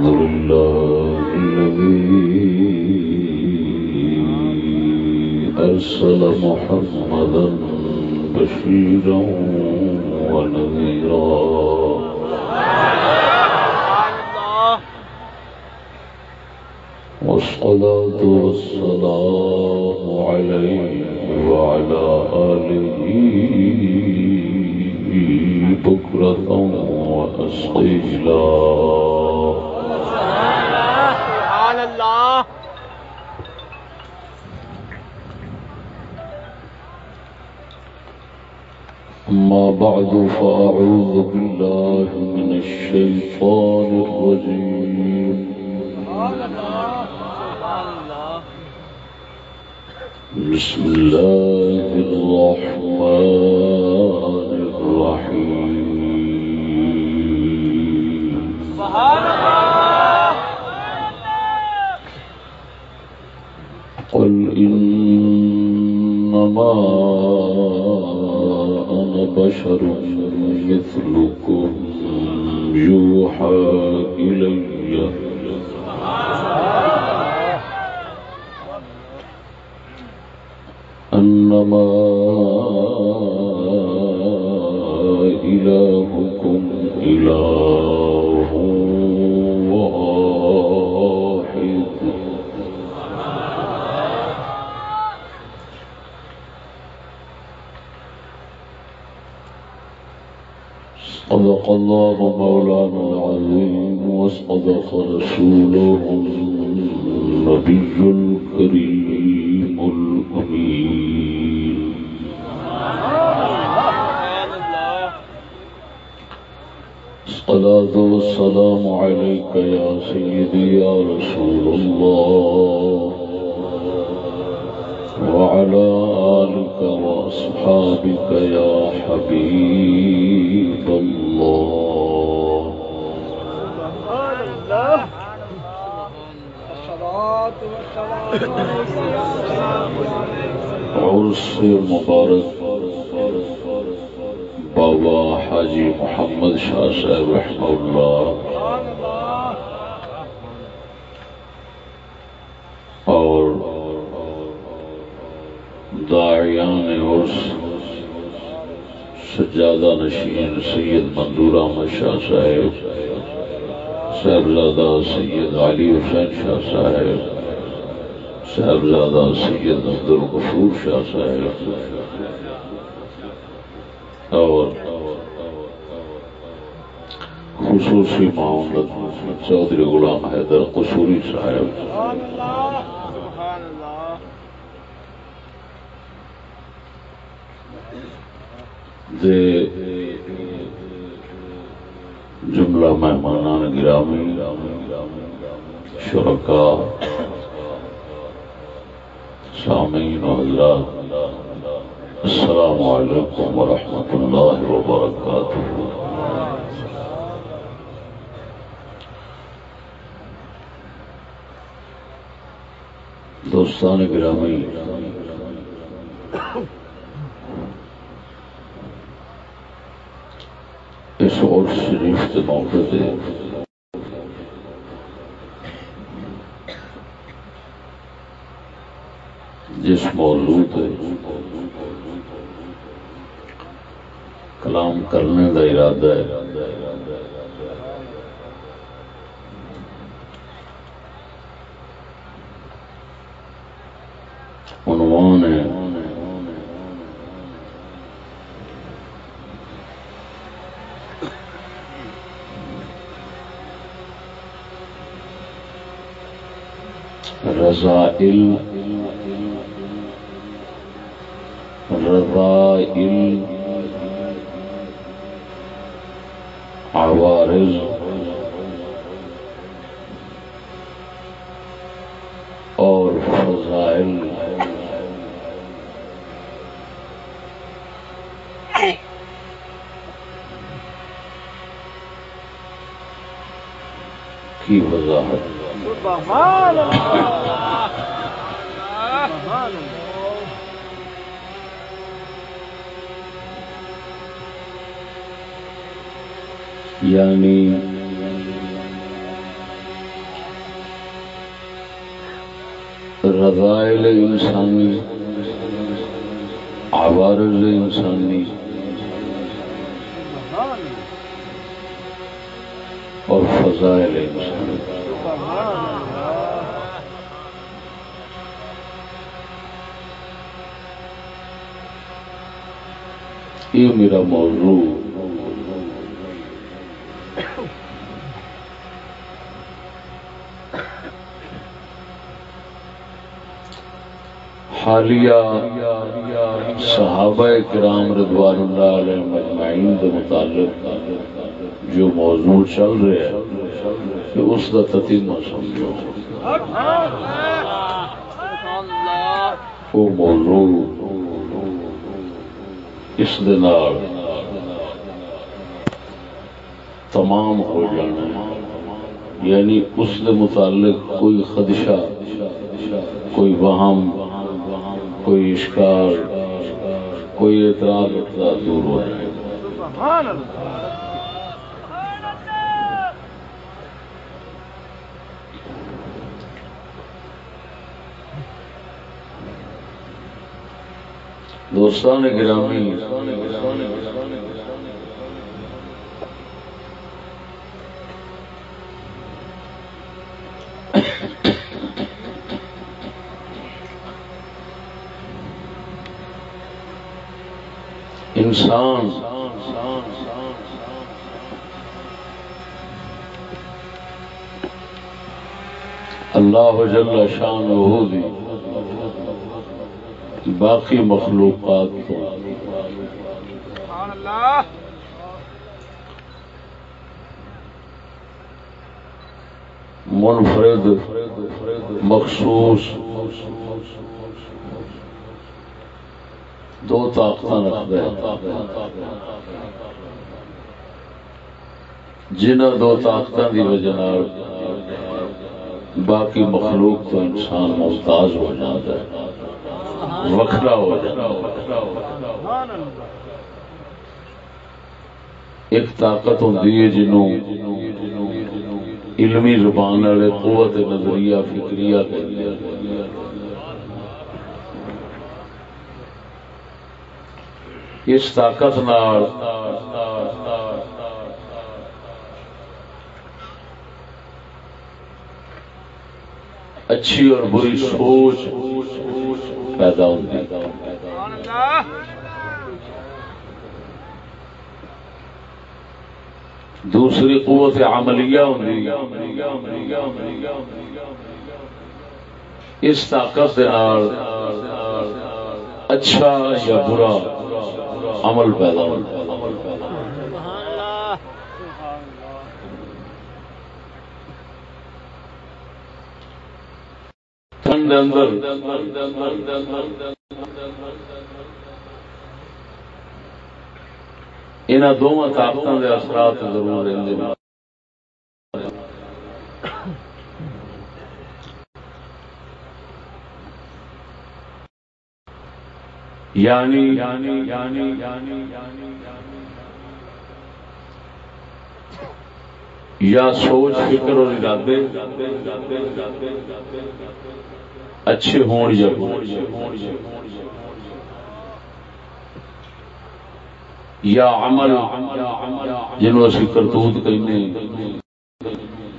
الحمد لله الذي أرسل محمدا بشيرا ونذيرا والصلاة والسلام عليه وعلى آله بكرة وأصيلا أما بعد فأعوذ بالله من الشيطان الرجيم. بسم الله الرحمن الرحيم. سبحان الله قل إنما بشر مثلكم يوحى إلي. أنما إلهكم إله صدق الله مولانا العظيم وصدق رسوله النبي الكريم الأمين سبحان الصلاة والسلام عليك يا سيدي يا رسول الله وعلى آلك وأصحابك يا حبيب الله سبحان الله الصلاة والسلام عرس مبارک بابا حاجی محمد شاہ صاحب رحمہ اللہ اور داعیان عرس سجادہ نشین سید منظور احمد شاہ صاحب، صاحبزادہ سید علی حسین شاہ صاحب، صاحبزادہ سید عبدالغفور شاہ صاحب، اور خصوصی معاونت چودھری غلام حیدر قصوری صاحب سبحان الله سبحان الله دے جملہ مہمانان گرامی، شرکا، سامعین و حضرات، السلام علیکم ورحمۃ اللہ وبرکاتہ۔ دوستان گرامی اس اور شریف سے موقع ہے جس موضوع پہ کلام کرنے کا ارادہ ہے عنوان ہے رضائل رضائل عوارض اور فضائل کی وضاحت۔ یعنی رضائل انسانی عوارض انسانی اور فضائل انسانی۔ یہ میرا موضوع حالیہ صحابہ کرام رضوان اللہ علیہ مجمعین کے متعلق جو موضوع چل رہا ہے کہ اس کا تتیمہ سمجھو۔ وہ موضوع اس دن تمام ہو جانا یعنی اس کے متعلق کوئی خدشہ، کوئی وہم کوئی کوئی اعتراض اٹھتا دور ہو جائے۔ گا سبحان اللہ دوستان گرامی انسان۔ اللہ جل شان ہو دی باقی مخلوقات کو سبحان اللہ منفرد مخصوص دو طاقت رکھتا ہے جنہ دو طاقت کی وجہ باقی مخلوق تو انسان محتاج ہو جاتا ہے، وکھرا ہو جاتا ایک طاقت ہوتی ہے جنوں علمی زبان والے قوت نظریہ فکریہ کہتے ہیں اس طاقت نال۔ اچھی اور بری سوچ پیدا ہوتی دوسری قوت عملیہ ہوتی اس طاقت اچھا یا برا۔ عمل پیدا ہوتا ہے اندر۔ دونوں طاقتوں کے اثرات ضرور رہتے ہیں یعنی یا سوچ، فکر اور ارادے اچھے ہون یا یا عمل، جنہوں اسی کرتوت کہنے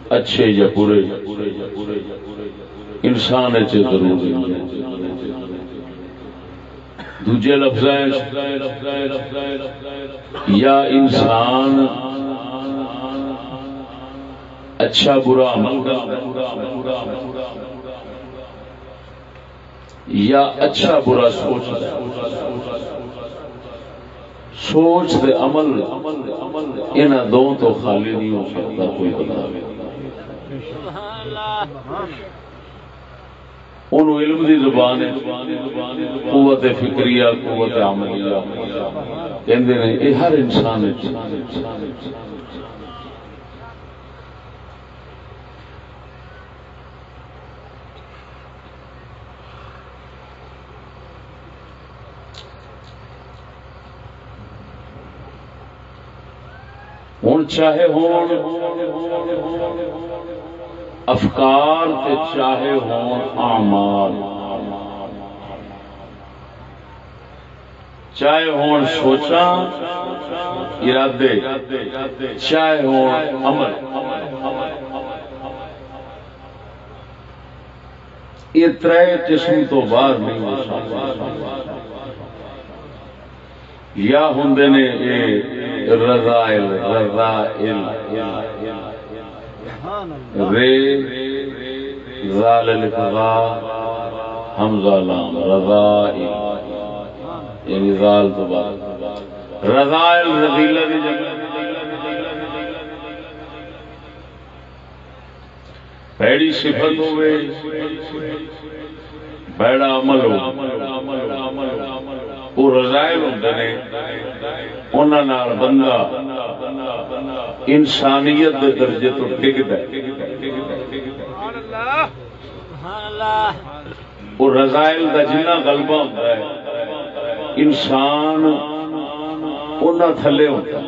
اچھے یا برے۔ انسان اچھے ضروری دوجے لفظ یا انسان اچھا برا عمل یا اچھا برا سوچ سوچ دے عمل ان دو تو خالی نہیں ہو سکتا، کوئی بندہ سبحان علم دی زبان ہے۔ قوت فکریہ، قوت عملیہ۔ کہندے نے یہ ہر انسان ہے ہوں چاہے ہون۔ افکار تے چاہے ہون اعمال۔ چاہے ہون سوچا ارادے، چاہے ہون عمل۔ یہ تر قسم تو باہر نہیں ہو سکتا یا ہوں نے رضائل رضائل۔ رے زال الفضا حمزہ لام یعنی زال یعنی تو بعد دی جگہ پیڑی صفت ہوئے، بیڑا عمل ہو۔ وہ رضائل ہیں انہوں بندہ انسانیت کے درجے تو ٹکتا وہ رضائل کا جنہ غلبہ ہوتا ہے انسان تھلے ہوتا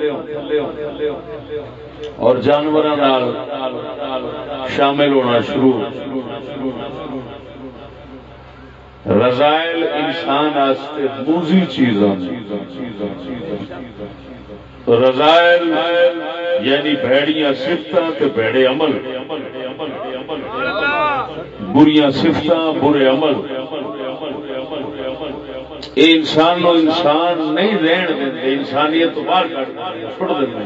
اور جانور شامل ہونا شروع۔ رضائل انسان آستے موزی چیزاں رضائل یعنی بھڑیاں بھیڑیاں سفت بھڑے عمل۔ بریاں سفت برے عمل۔ یہ انسان نو انسان نہیں رہن دیں انسانیت تو باہر کٹ چھوڑ دیں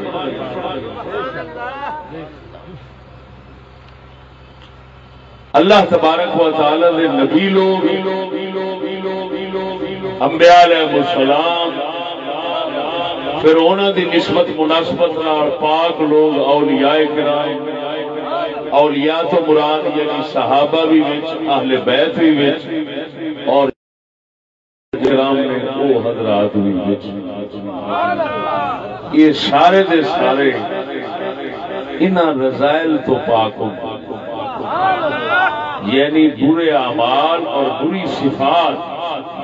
اللہ تبارک و تعالی نے نبی لوگ، انبیاء علیہ السلام، پھر انہوں دی نسبت مناسبت نال پاک لوگ اولیاء کرام، اولیاء تو مراد یعنی صحابہ بھی وچ، اہل بیت بھی وچ، اور کرام نے وہ حضرات بھی وچ۔ یہ سارے دے سارے انہاں رضائل تو پاک ہوں۔ یعنی برے اعمال اور بری صفات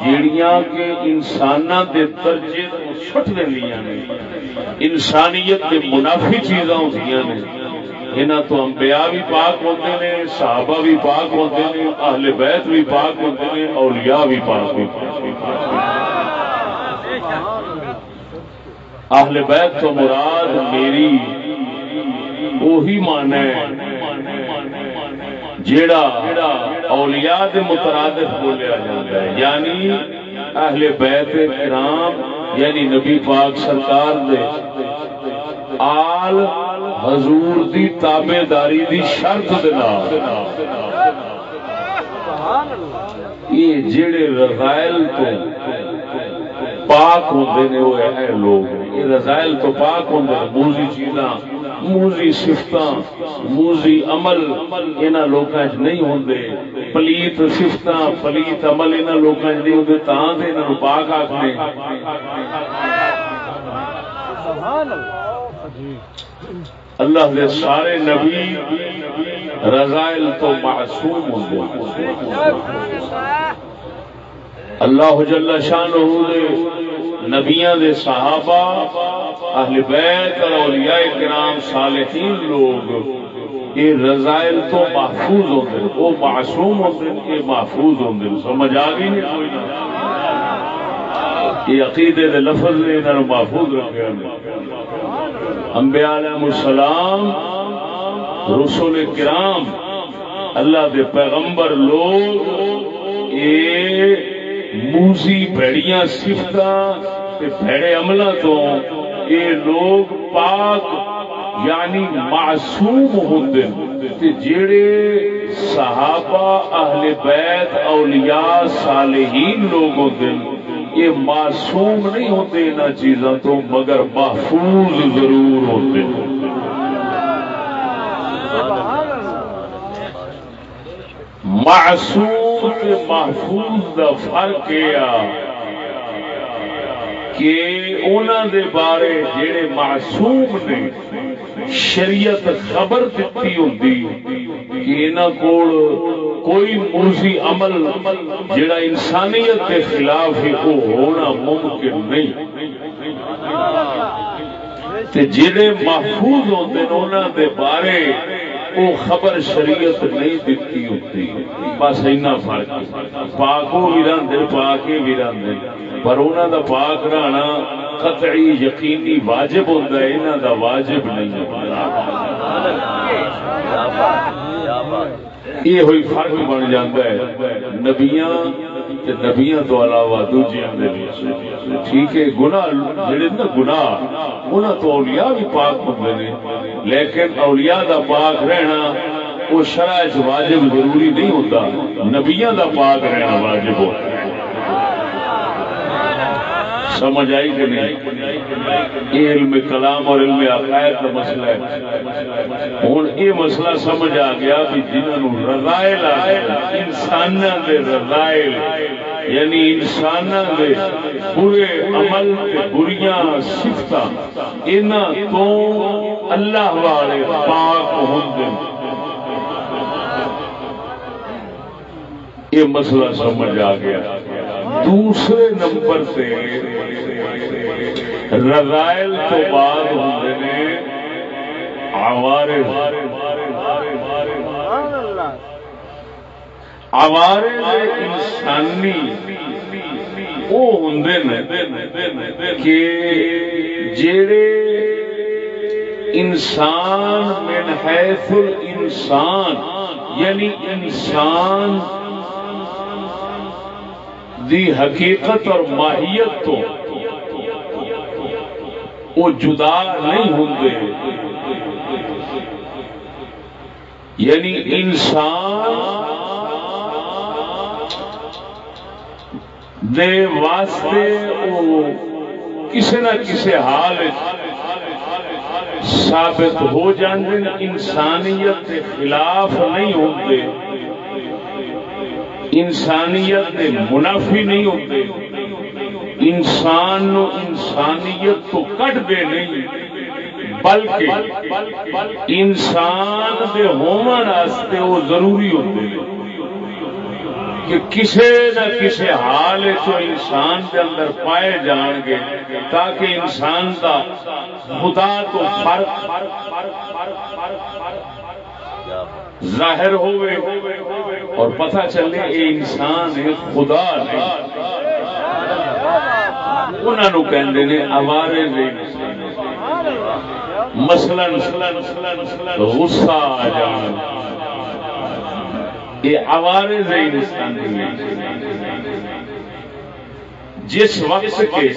جیڑیاں کے انسان دے درجے کو سٹ دیا نے۔ انسانیت کے منافی چیزاں ہوتی نے۔ انہاں تو انبیاء بھی پاک ہوتے ہیں صحابہ بھی پاک ہوتے ہیں اہل بیت بھی پاک ہوتے ہیں اولیاء بھی پاک ہوتے ہیں اہل بیت تو مراد میری وہی مانا ہے۔ جیڑا اولیاء دے مترادف بولیا جاتا ہے یعنی اہل بیت کرام یعنی نبی پاک سرکار دے آل حضور دی تابے داری دی شرط دے یہ جڑے رضائل تو پاک ہوتے نے، وہ ہے لوگ یہ رضائل تو پاک ہوتے ہیں۔ موزی چیزاں موزی سفت موزی عمل ان لوگ نہیں ہوں پلیت سفت پلیت عمل ان لوگ نہیں ہوں تاں سے انہوں پاک آخنے اللہ دے سارے نبی رضائل تو معصوم ہوں اللہ جل شان نبیاں دے صحابہ، اہل بیت اور اولیاء کرام، صالحین لوگ، یہ رضائل تو محفوظ ہوتے ہیں، وہ معصوم ہوتے ہیں، یہ محفوظ ہوتے ہیں، سمجھ آ گئی نہیں کوئی یہ عقیدے دے لفظ نے انہوں محفوظ رکھے انبیاء علیہ السلام، رسول کرام، اللہ دے پیغمبر لوگ، یہ موسی بھڑیاں سفت بھڑے عمل تو یہ لوگ پاک یعنی معصوم ہوں جڑے صحابہ اہل بیت اولیاء صالحین لوگ ہوتے یہ معصوم نہیں ہوتے ان چیزوں تو مگر محفوظ ضرور ہوتے معصوم کے محفوظ دا فرق یہ کہ انہوں دے بارے جڑے معصوم نے شریعت خبر دیتی ہوتی کہ انہوں کو کوئی موزی عمل جڑا انسانیت کے خلاف ہی وہ ہونا ممکن نہیں۔ تے جڑے محفوظ ہوتے ہیں انہوں دے بارے وہ خبر شریعت نہیں دیتی ہوتی۔ بس اینا فرق پاک وہ بھی رہتے پاک یہ بھی رہتے پر انہوں دا پاک رہنا قطعی یقینی واجب ہوتا ہے انہوں دا واجب نہیں یہ ہوئی فرق بن جاتا ہے۔ نبیاں نبیاں تو علاوہ دوجیاں دے بھی ٹھیک ہے، گناہ جڑے نا گناہ، انہاں تو اولیاء بھی پاک ہوندے نے۔ لیکن اولیاء دا پاک رہنا، او شرع واجب ضروری نہیں ہوتا نبیاں دا پاک رہنا واجب ہوتا ہے۔ سمجھ آئی کہ نہیں؟ یہ علم کلام اور علم عقائد کا مسئلہ ہے۔ ہوں یہ مسئلہ سمجھ آ گیا بھی جنہوں رضائل انسان دے رضائل یعنی انسان دے برے عمل تے بریاں سفت تو اللہ والے پاک ہوں یہ مسئلہ سمجھ آ گیا۔ دوسرے نمبر سے رضائل تو بعد ہوتے ہیں آوارے آوارے انسانی وہ ہوں کہ جڑے انسان من حیث الانسان یعنی انسان دی حقیقت اور ماہیت تو وہ جدا نہیں ہوں یعنی انسان دے واسطے وہ کسی نہ کسی حال ثابت ہو جاندے، انسانیت کے خلاف نہیں ہوتے انسانیت کے منافی نہیں ہوتے انسان نو انسانیت تو کٹ دے نہیں بلکہ انسان دے ہومن واسطے وہ ضروری ہوتے ہیں کہ کسی نہ کسی حال چ انسان کے اندر پائے جان گے تاکہ انسان کا خدا تو فرق ظاہر ہوئے اور پتہ چلے اے انسان ہے خدا نہیں۔ انہوں کہ اوارے مثلا غصہ آ جان۔ یہ اوارے انسان جس وقت کے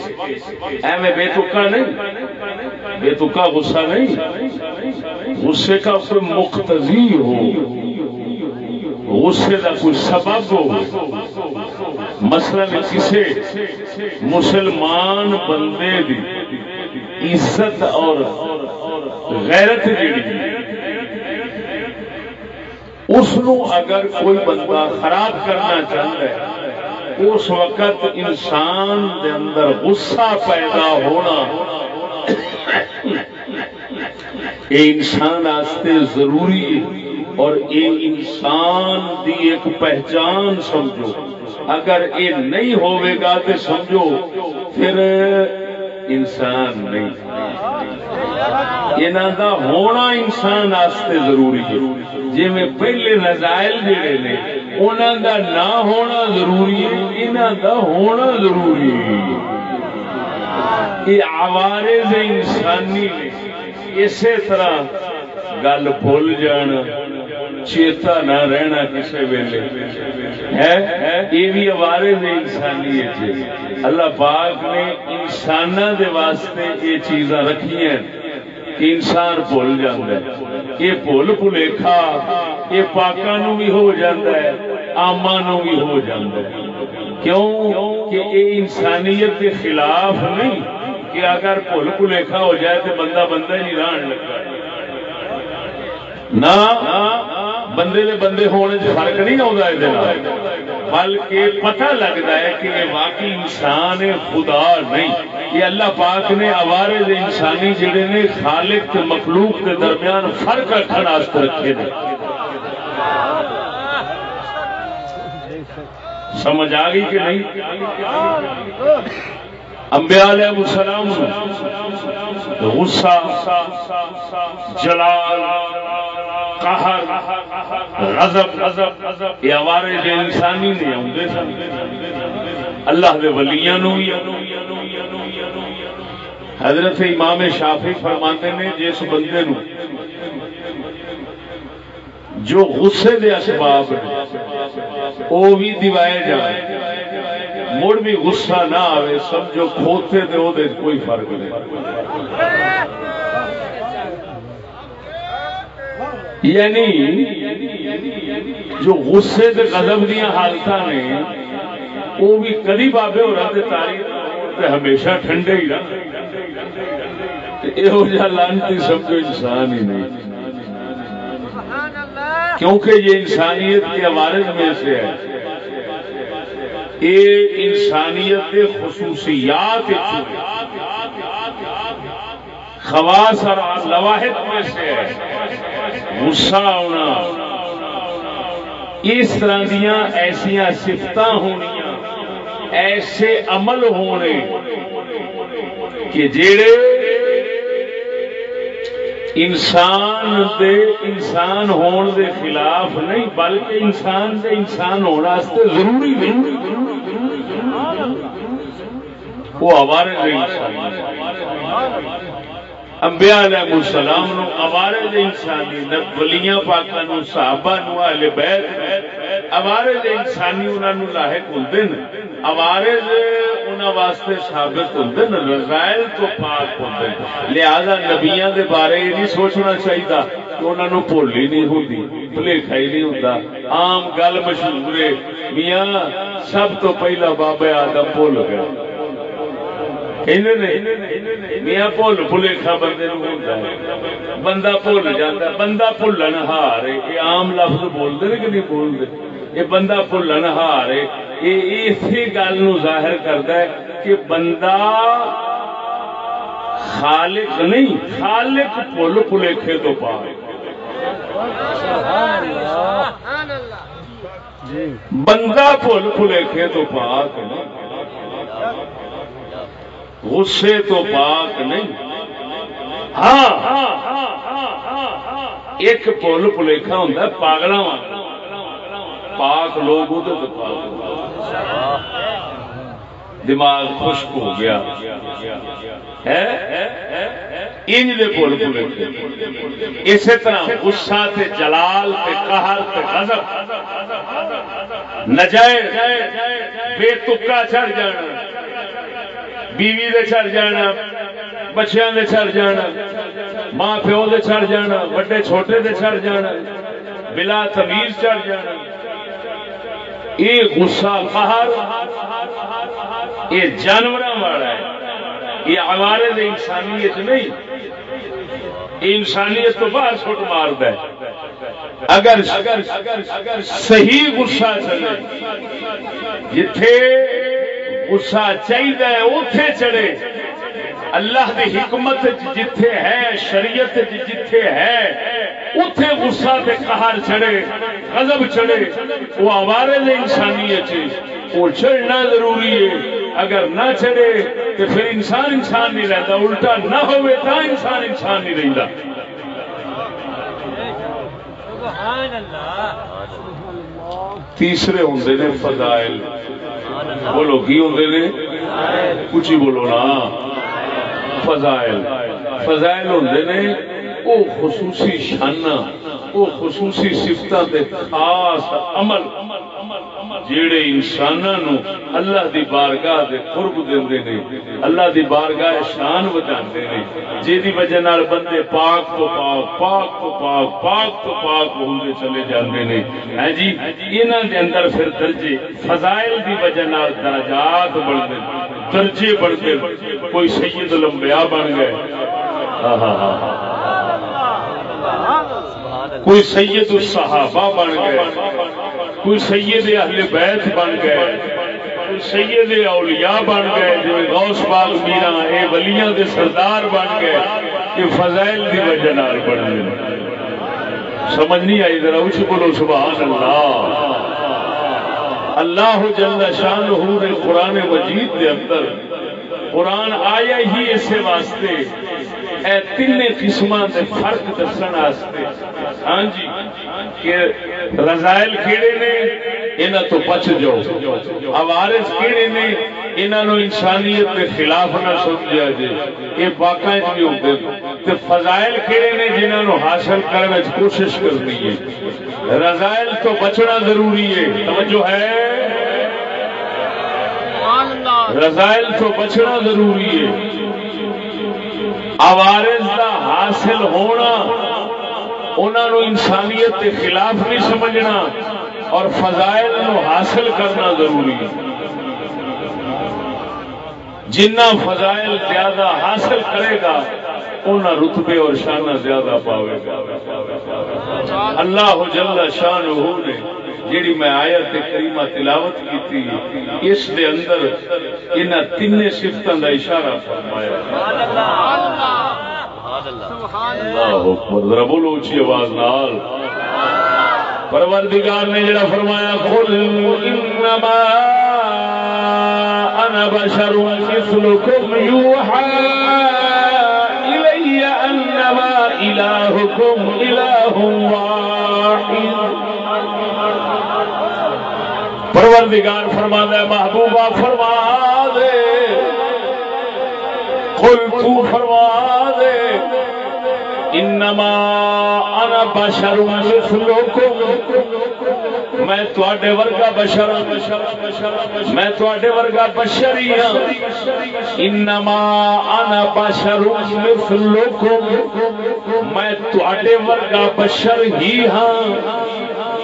ایویں بے تکا نہیں، بے تکا غصہ نہیں، غصے کا کوئی مقتضی ہو، غصے کا کوئی سبب ہو، مثلا کسی مسلمان بندے دی عزت اور غیرت جیڑی اس اگر کوئی بندہ خراب کرنا چاہتا ہے اس وقت انسان دے اندر غصہ پیدا ہونا یہ انسان آستے ضروری ہے اور یہ انسان دی ایک پہچان سمجھو۔ اگر یہ نہیں ہوئے گا تو سمجھو، پھر انسان نہیں۔ انہوں کا ہونا انسان آستے ضروری ہے۔ جی میں پہلے نزائل جڑے نے انہوں کا نہ ہونا ضروری ہے انہوں کا ہونا ضروری۔ ہے یہ آوارے انسانی نے اسی طرح گل بھول جانا، چیتا نہ رہنا کسی ویلے۔ ہے؟ یہ بھی اوارے نے انسانی جی۔ اللہ پاک نے انسان دے واسطے یہ چیزاں رکھی ہیں کہ انسان بھول جاتا ہے۔ یہ بھول بھلیکھا یہ پاکا نو بھی ہو جاتا ہے آما نو بھی ہو جاتا ہے۔ کیوں؟ کہ یہ انسانیت کے خلاف نہیں کہ اگر بھول بھلیکھا ہو جائے تو بندہ بندہ ہی رہن لگا۔ نہ، بندے دے بندے ہونے سے فرق نہیں آتا بلکہ پتہ لگتا ہے کہ یہ واقعی انسان خدا نہیں۔ یہ اللہ پاک نے اوارے دے انسانی جڑے نے، خالق مخلوق کے درمیان فرق رکھنے رکھے نے۔ سمجھ آ گئی کہ نہیں؟ امبیا علیہ السلام غصہ، جلال، قہر، غضب غضب یہ ہمارے جو انسانی نے آدھے سن، اللہ دے ولیاں نو حضرت امام شافی فرماتے نے، جس بندے نو جو غصے دے اسباب وہ بھی دیوائے جائے۔ مڑ بھی غصہ نہ آئے سمجھو کھوتے دے وہ دے کوئی فرق نہیں۔ یعنی جو غصے دے غضب دیا حالت نے وہ بھی کدی بابے ہو رہا تاریخ ہمیشہ ٹھنڈے ہی رہا۔ یہ لانتی سمجھو انسان ہی نہیں۔ کیونکہ یہ انسانیت کے عوارض میں سے ہے۔ یہ انسانیت کے خصوصیات خواص اور لواحد میں سے ہے۔ غصہ ہونا۔ اس طرح دیا ایسیا سفت ہونیاں، ایسے عمل ہونے کہ جڑے انسان دے انسان ہون دے خلاف نہیں، بلکہ انسان دے انسان ہونے ضروری نہیں وہ ہمارے انبیاء علیہ السلام نو ہمارے دے انسانی ولیاں پاکاں نو، صحابہ نو، اہل بیت ہمارے دے انسانی انہاں نو لاحق ہوندے نے ہمارے دے انہاں واسطے ثابت ہوندے نے رضائل تو پاک ہوندے لہذا نبیاں دے بارے یہ نہیں سوچنا چاہیے کہ انہاں نو بھول ہی نہیں ہوندی بھلیکھا ہی نہیں ہوندا۔ عام گل مشہور ہے، میاں، سب تو پہلا بابا آدم بھول گیا میاں بھول، بھلیکھا بندے بندہ بھول جاتا بندہ بھولن ہار یہ آم لفظ بولتے کہ نہیں بولتے یہ بندہ بھولن ہار ہے۔ یہ اسی گل نو ظاہر کرتا ہے کہ بندہ خالق نہیں، خالق بھول بھلیکھے تو پا بندہ بھول بھلیکھے تو پاک نہیں۔ غصے تو پاک نہیں۔ ہاں ایک پل پلیکھا ہوں پاگل پاک لوگ دماغ خشک ہو گیا۔ انج دے پل پلیکھے اسی طرح غصہ تے جلال تے قہر تے غضب۔ نجائز۔ بے تکا چڑھ جانا۔ بیوی دے چڑھ جانا۔ بچیاں دے چڑھ جانا۔ ماں پیو دے چڑھ جانا۔ وڈے چھوٹے دے چڑھ جانا۔ بلا تمیز چڑھ جانا۔ یہ غصہ قہر یہ جانور والا ہے یہ ہمارے دے انسانیت نہیں۔ یہ انسانیت تو باہر چھوٹ مار دے اگر صحیح غصہ چلے، جتھے غصہ چاہیے اتے چڑھے اللہ کی حکمت جتھے ہے، شریعت جتھے ہے اتے غصہ تے قہر چڑھے، غضب چڑھے وہ آوارے دے انسانیت وہ چڑھنا ضروری ہے۔ اگر نہ چڑھے تو پھر انسان انسان نہیں رہتا، الٹا نہ ہوئے تا انسان انسان نہیں رہتا تیسرے ہوں نے فضائل۔ بولو، کی ہوں نے؟ کچھ ہی بولو نا۔ فضائل۔ فضائل ہوں نے وہ خصوصی شانہ وہ خصوصی سفت خاص عمل۔ جیڑے انسانوں اللہ دی بارگاہ دے قرب دے نے، اللہ دی بارگاہ شان بچاتے نے جی وجہ نال بندے پاک تو پاک پاک تو پاک پاک تو پاک ہوندے چلے جاندے نے۔ ہیں جی انہاں دے اندر پھر درجے فضائل دی وجہ نال درجات بڑھتے، درجے بڑھتے، کوئی سید لمبیا بن گئے۔ ہاں،, ہاں ہاں ہاں۔ کوئی سید الصحابہ بن گئے۔ کوئی سید اہل بیت بن گئے، کوئی سید اولیاء بن گئے جو غوث باغ میرا، اے ولیاں دے سردار بن گئے، یہ فضائل دی وجہ نال بن گئے۔ سمجھ نہیں آئی ذرا اچھ بولو سبحان اللہ اللہ جل شان نے قرآن مجید کے اندر، قرآن آیا ہی اسے واسطے۔ اے تین قسم کے فرق دسن ہاں جی کہ رضائل کہڑے نے؟ تو بچ جاؤ۔ عوارض کہڑے نے؟ انہوں انسانیت کے خلاف نہ سمجھا جائے۔ یہ واقع بھی ہوتے تے فضائل کہڑے نے جنہوں حاصل کرنے کی کوشش کرنی ہے۔ رضائل تو بچنا ضروری ہے۔ توجہ ہے؟ رضائل تو بچنا ضروری ہے۔ عوارض کا حاصل ہونا انہوں انسانیت کے خلاف نہیں سمجھنا اور فضائل نو حاصل کرنا ضروری ہے۔ جنہ فضائل زیادہ حاصل کرے گا انہ رتبے اور شانہ زیادہ پاوے گا۔ اللہ جل شان نے جیڑی میں آیت کریمہ تلاوت کی تھی اس دے اندر ان تین سفتوں کا اشارہ فرمایا۔ اللہ اکبر، ذرا بولو اچھی آواز نال۔ پروردگار نے جڑا فرمایا، قل انما انا بشر مثلكم يوحى الي انما الهكم اله واحد۔ پروردگار فرما دے محبوبہ فرما دے۔ قل تو فرما دے۔ انما انا بشر مثلکم۔ میں تواڈے ورگا بشر ہاں۔ میں تواڈے ورگا بشر ہی ہاں۔ انما انا بشر مثلکم۔ میں تواڈے ورگا بشر ہی ہاں۔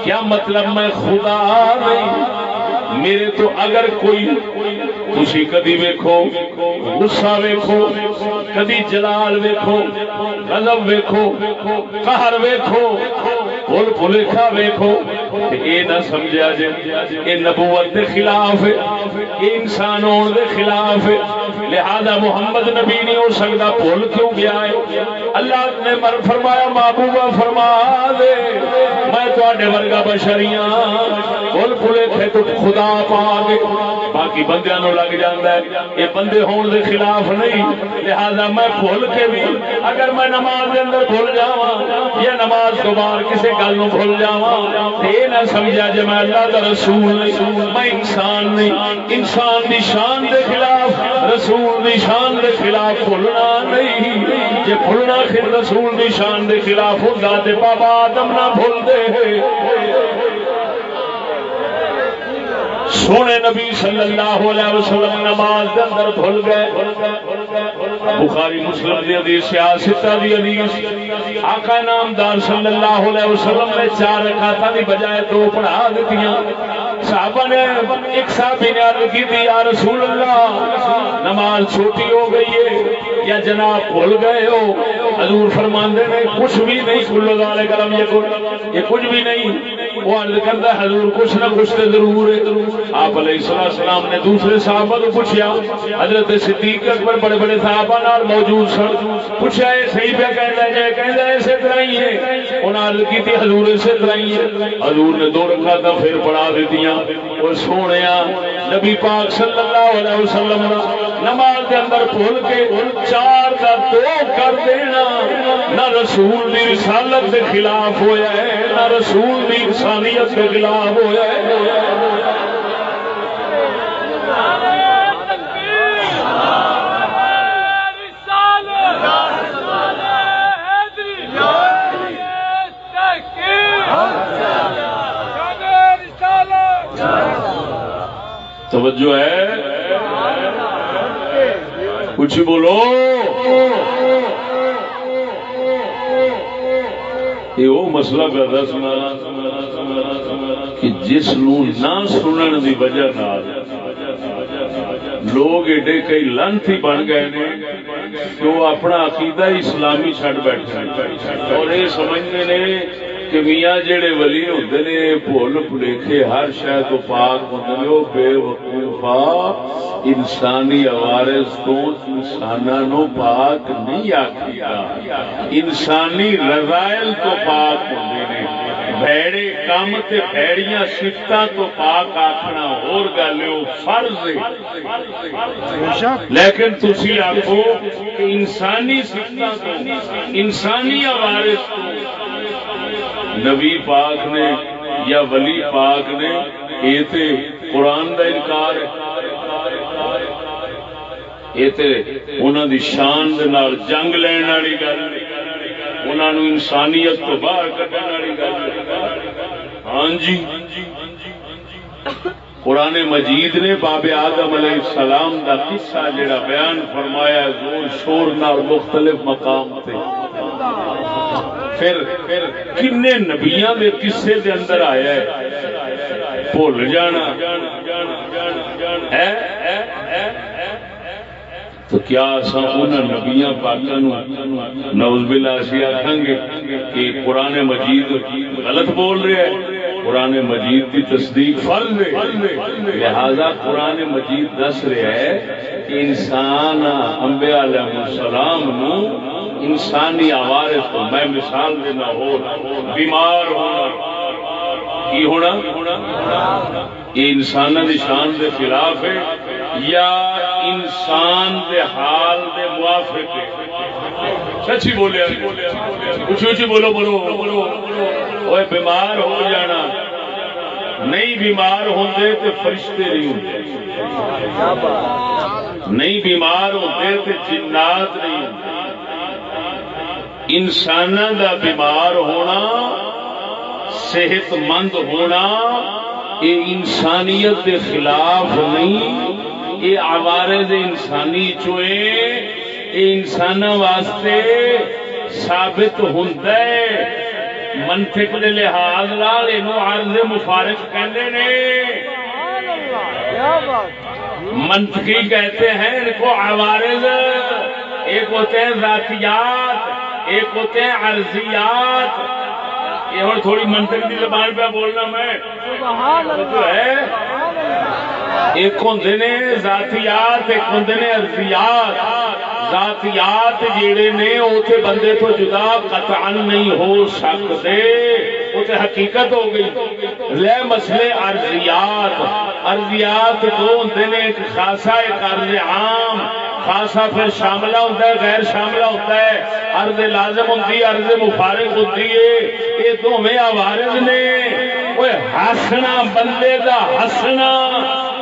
کیا مطلب میں خدا نہیں؟ میرے تو اگر کوئی تھی کدی ویکو گسا ویکو کدی جلال ویکو غضب ویکو قہر ویکو بھول بھلیکھا ویکو اے نہ سمجھا جے، اے نبوت دے خلاف اے انسان ہون دے خلاف لہذا محمد نبی نہیں ہو سکتا، بھول کیوں گیا ہے؟ اللہ نے مر فرمایا، محبوبہ فرما دے۔ میں تواڈے ورگا بشریاں بھول بھلیکھے تو خدا پا کے باقی بندیاں نو لگ جاندا ہے۔ یہ بندے ہون دے خلاف نہیں۔ لہذا میں بھول کے بھی اگر میں نماز دے اندر بھول جاواں یا نماز تو بعد کسی گل نو بھول جاواں، تے نہ سمجھا جے میں اللہ دا رسول نہیں، میں انسان نہیں۔ انسان دی شان دے خلاف رسول دی شان دے خلاف بھولنا نہیں۔ جے بھولنا پھر رسول دی شان دے خلاف ہوندا تے بابا آدم نہ بھول دے سونے نبی صلی اللہ علیہ وسلم نماز دے اندر بھول گئے۔ بخاری مسلم دی حدیث سیاستہ دی حدیث۔ آقا نامدار صلی اللہ علیہ وسلم نے چار رکعتاں دی بجائے دو پڑھا دتیاں۔ صحابہ نے ایک صحابی نے عرض کی تھی، یا رسول اللہ، نماز چھوٹی ہو گئی ہے یا جناب بھول گئے ہو؟ حضور فرماندے نے، کچھ بھی نہیں کلو والے کرم یہ کچھ بھی نہیں، وہ عرض کرتا ہے، حضور کچھ نہ کچھ تو ضرور ہے۔ آپ علیہ السلام نے دوسرے صحابہ کو پوچھا حضرت صدیق اکبر بڑے بڑے صحابہ نال موجود سن۔ پوچھا یہ صحیح پہ کہتا ہے کہتا ہے، اسی طرح ہی ہے۔ انہوں عرض کی تھی حضور اسی طرح ہی ہے۔ حضور نے دو رکعتاں پھر پڑھا دیتیاں۔ اور سونے نبی پاک صلی اللہ علیہ وسلم نماز کے اندر بھول کے چار کا دو کر دینا۔ نہ رسول دی رسالت کے خلاف ہویا ہے، نہ رسول دی انسانیت کے خلاف ہویا ہے۔ توجہ ہے۔ کچھ بولو یہ وہ مسئلہ پہ دسنا کہ جس نو نہ سنن دی وجہ نال لوگ ایڈے کئی لنتھی بن گئے نے کہ وہ اپنا عقیدہ اسلامی چڈ بیٹھے اور یہ سمجھتے نے کہ میاں جڑے ولی ہوندے نے بھول بھلیکھے ہر شے تو پاک ہوندے نے او بے وقوفا انسانی عوارض تو انساناں نو پاک نہیں آکھدا انسانی رضائل تو پاک ہوندے نے۔ بھڑے کام تے بھڑیاں سفتاں تو پاک آکھنا اور گل ہے، وہ فرض ہے۔ لیکن تسی آکھو کہ انسانی سفتاں تو، انسانی عوارض تو نبی پاک نے یا ولی پاک نے یہ تے قرآن دا انکار ہے یہ تے انہاں دی شان دے نال جنگ لین والی گل، انہاں نو انسانیت تو باہر کڈن والی گل۔ ہاں جی۔ قرآن مجید نے باب آدم علیہ السلام دا قصہ جڑا بیان فرمایا زور شور نال مختلف مقام تے۔ پھر کنے نبیاں دے قصے دے اندر آیا ہے؟ بھول جانا۔ تو کیا نبیا پاکوں نوز بلا اسی آخان گے کہ قرآن مجید غلط بول رہے ہیں قرآن مجید کی تصدیق فرض ہے۔ لہذا قرآن مجید دس رہا ہے کہ انسان امبیا علیہ السلام نو انسانی آوارے تو میں مثال دینا ہو بیمار ہونا کی ہونا؟ یہ انسان دی شان دے خلاف ہے یا انسان دے حال دے موافق ہے؟ سچی بولے اچھی اچھی بولو بولو بولو۔ وہ بیمار ہو جانا۔ نہیں بیمار ہوتے تو فرشتے نہیں ہوتے نہیں بیمار ہوتے تو جنات نہیں ہوتے انسان دا بیمار ہونا صحت مند ہونا یہ انسانیت کے خلاف نہیں یہ آوارے دے انسانی چوئے یہ انسان واسطے ثابت ہوتا ہے۔ منطق کے لحاظ لال یہ عرض مفارق کہتے نے۔ منطقی کہتے ہیں، ان کو عوارض، ایک ہوتے ہیں ذاتیات۔ ایک ہوتے ہیں عرضیات۔ یہ ہوں تھوڑی منطق کی زبان پہ بولنا میں۔ جو ہے؟ ایک ہوں نے ذاتیات ایک ہوں نے ارضیات ذاتیات جیڑے نے وہ بندے تو جدا قطعا نہیں ہو سکتے۔ وہ حقیقت ہو گئی۔ لے مسئلے ارضیات ارضیات دو ہوں نے ایک خاصا ایک ارض عام۔ خاصا پھر شاملہ ہوتا ہے، غیر شاملہ ہوتا ہے۔ ارض لازم ہوتی ہے ارض مفارق ہوتی ہے۔ یہ دونوں آوارز نے۔ وہ ہسنا بندے دا ہسنا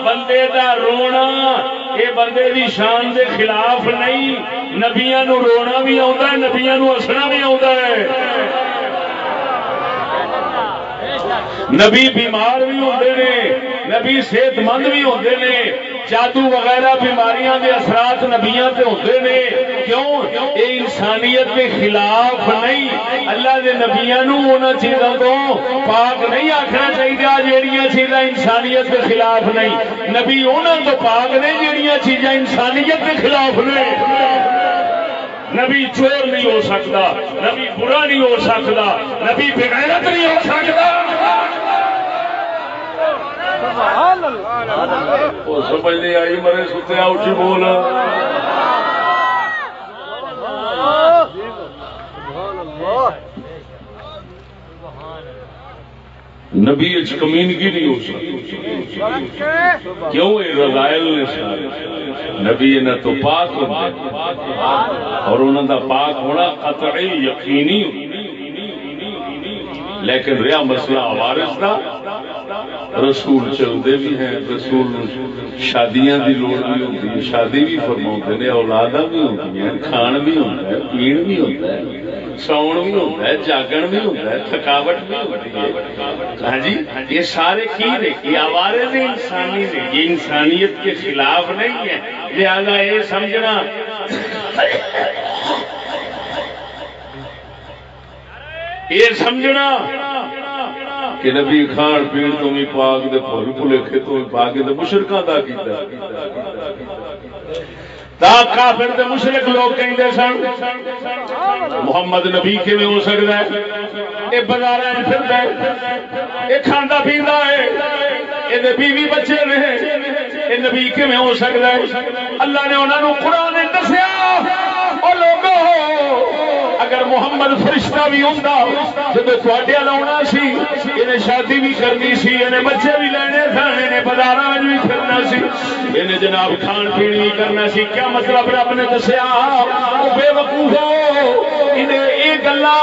بندے دا رونا۔ یہ بندے دی شان دے خلاف نہیں۔ نبیا نو رونا بھی آتا ہے نبیا نو ہسنا بھی آتا ہے۔ نبی بیمار بھی ہوتے ہیں نبی صحت مند بھی ہوتے ہیں جادو وغیرہ بیماریاں دے اثرات نبیاں تے ہوتے نے، کیوں؟ اے انسانیت کے خلاف نہیں، اللہ دے نبیاں نو انہاں چیزاں تو پاک نہیں آکھنا چاہیے جیڑیاں چیزاں انسانیت کے خلاف نہیں۔ نبی انہاں تو پاک نے، جیڑیاں چیزاں انسانیت کے خلاف نے۔ نبی چور نہیں ہو سکتا، نبی برا نہیں ہو سکتا، نبی بغیرت نہیں ہو سکتا۔ وہ سمجھ نہیں آئی مرے ستیا اٹھی بول۔ Oh نبی کمینگی نہیں ہو سکتی۔ کیوں یہ رضائل نے سارے؟ نبی نہ تو پاک ہوتے اور انہوں کا پاک ہونا قطعی یقینی لیکن رہا مسئلہ وارث کا رسول چلتے بھی ہیں، رسول شادیاں دی لوڑ بھی ہوتی ہے، شادی بھی فرما نے اولادا بھی ہوتی ہیں، کھان بھی ہوتا ہے، پین بھی ہوتا ہے۔ ساؤن بھی ہوتا ہے جاگن بھی ہوتا ہے تھکاوٹ بھی ہوتی ہے ہاں جی یہ سارے کی نے یہ آوارے نے انسانی نے یہ انسانیت کے خلاف نہیں ہے لہذا یہ سمجھنا یہ سمجھنا کہ نبی کھان پین تو بھی پاک دے پھل پھلے تو بھی پاک دے مشرکاں دا کیتا تا کافر دے مشرک لوگ کہندے سن، محمد نبی کیویں ہو سکدا ہے؟ اے بازاراں وچ پھردا ہے۔ اے کھاندا پیندا ہے۔ اے دے بیوی بچے نے اے نبی کیویں ہو سکدا ہے؟ اللہ نے انہاں نو قران نے دسیا، او لوگوں اگر محمد فرشتہ بھی ہوں جب تھوڑے آنا سی، انہیں شادی بھی کرنی سی، انہیں بچے بھی لینے کھانے نے بازار بھی پھرنا سی، انہیں جناب کھان پین بھی کرنا سی۔ کیا مطلب رب نے دسیا؟ بے وقوف انہیں یہ گلا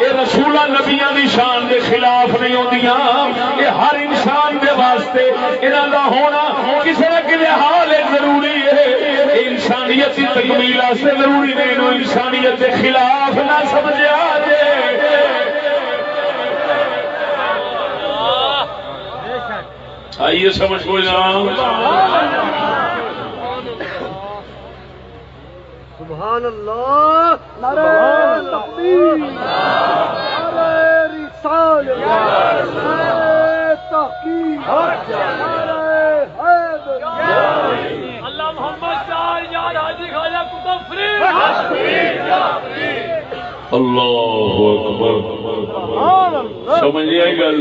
یہ رسولہ نبیاں دی شان دے خلاف نہیں ہوندیاں۔ یہ ہر انسان دے واسطے انہاں دا ہونا کسی نہ کسی حال ضروری ہے۔ انسانیت کی تکمیل ضروری نہیں انسانیت کے خلاف نہ سمجھا جائے آئیے سمجھ کو جان سبحان اللہ۔ نعرہ تکبیر نعرہ رسالت۔ نعرہ تحقیق۔ نعرہ حیدر اللہ محمد چار یار حاجی خواجہ کفری اللہ اکبر۔ سمجھ گل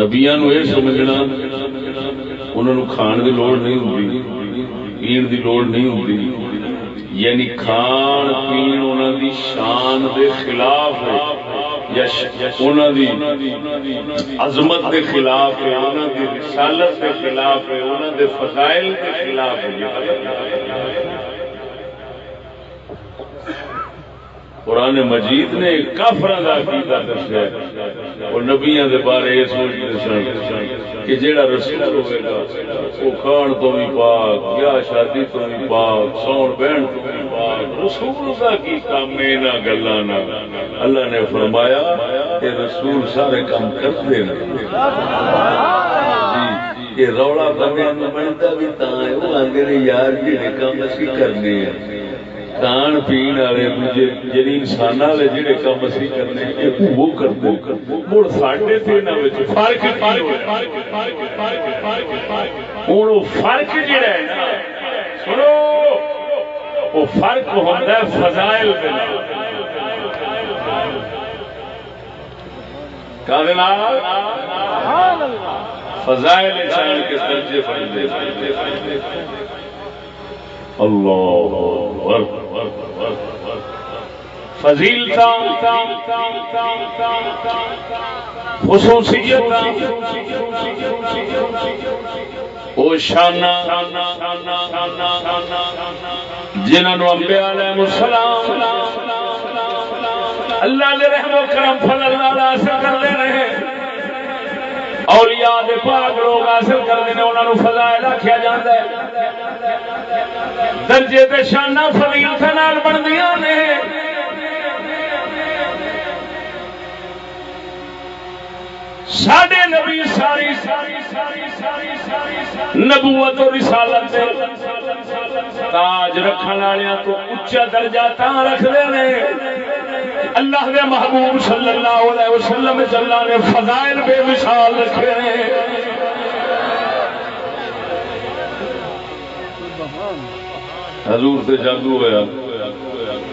نبیا نو یہ سمجھنا انہوں نے کھان کی لوڑ نہیں ہوتی پین کی لوڑ نہیں ہوتی یعنی کھان پین انہوں دی شان دے خلاف ہے۔ انہوں دی عظمت دے خلاف ہے، انہوں دی رسالت دے خلاف ہے، انہوں دے فضائل دے خلاف ہے قرآن مجید نے کافر کا عقیدہ دسیا اور نبیاں دے بارے یہ سوچتے سن کہ جیڑا رسول ہوئے گا، وہ کھان تو بھی پاک یا شادی تو بھی پاک، سون بہن تو بھی پاک، رسول کا کی کام ہے نہ گلا نہ اللہ نے فرمایا کہ رسول سارے کام کرتے ہیں یہ رولا بنیا بنتا بھی تا ہے، وہ آدھے یار جی جہے کام اسی کرنے ہیں۔ کھان پین والے دوجے جی انسان والے جہے کام اسی کرنے وہ کرتے مڑ ساڈے فرق ہوں فرق ہے نا سنو وہ فرق ہوتا ہے فضائل فضائل انسان کے درجے اللہ فضیلتا خصوصیت وہ شانہ جنہوں انبیاء علیہ السلام اللہ رحم و کرم فضل حاصل رہے۔ اولیاء دے پاک لوگ حاصل کرتے ہیں انہوں فضائل آخیا جا درجے شانہ فضیلت نال بندیاں نے۔ ساڈے نبی ساری نبوت و رسالت دے تاج رکھنے والوں تو اچا درجہ تا رکھتے ہیں اللہ دے محبوب صلی اللہ علیہ وسلم اللہ نے فضائل بے مثال رکھے ہیں حضور سے جادو ہوا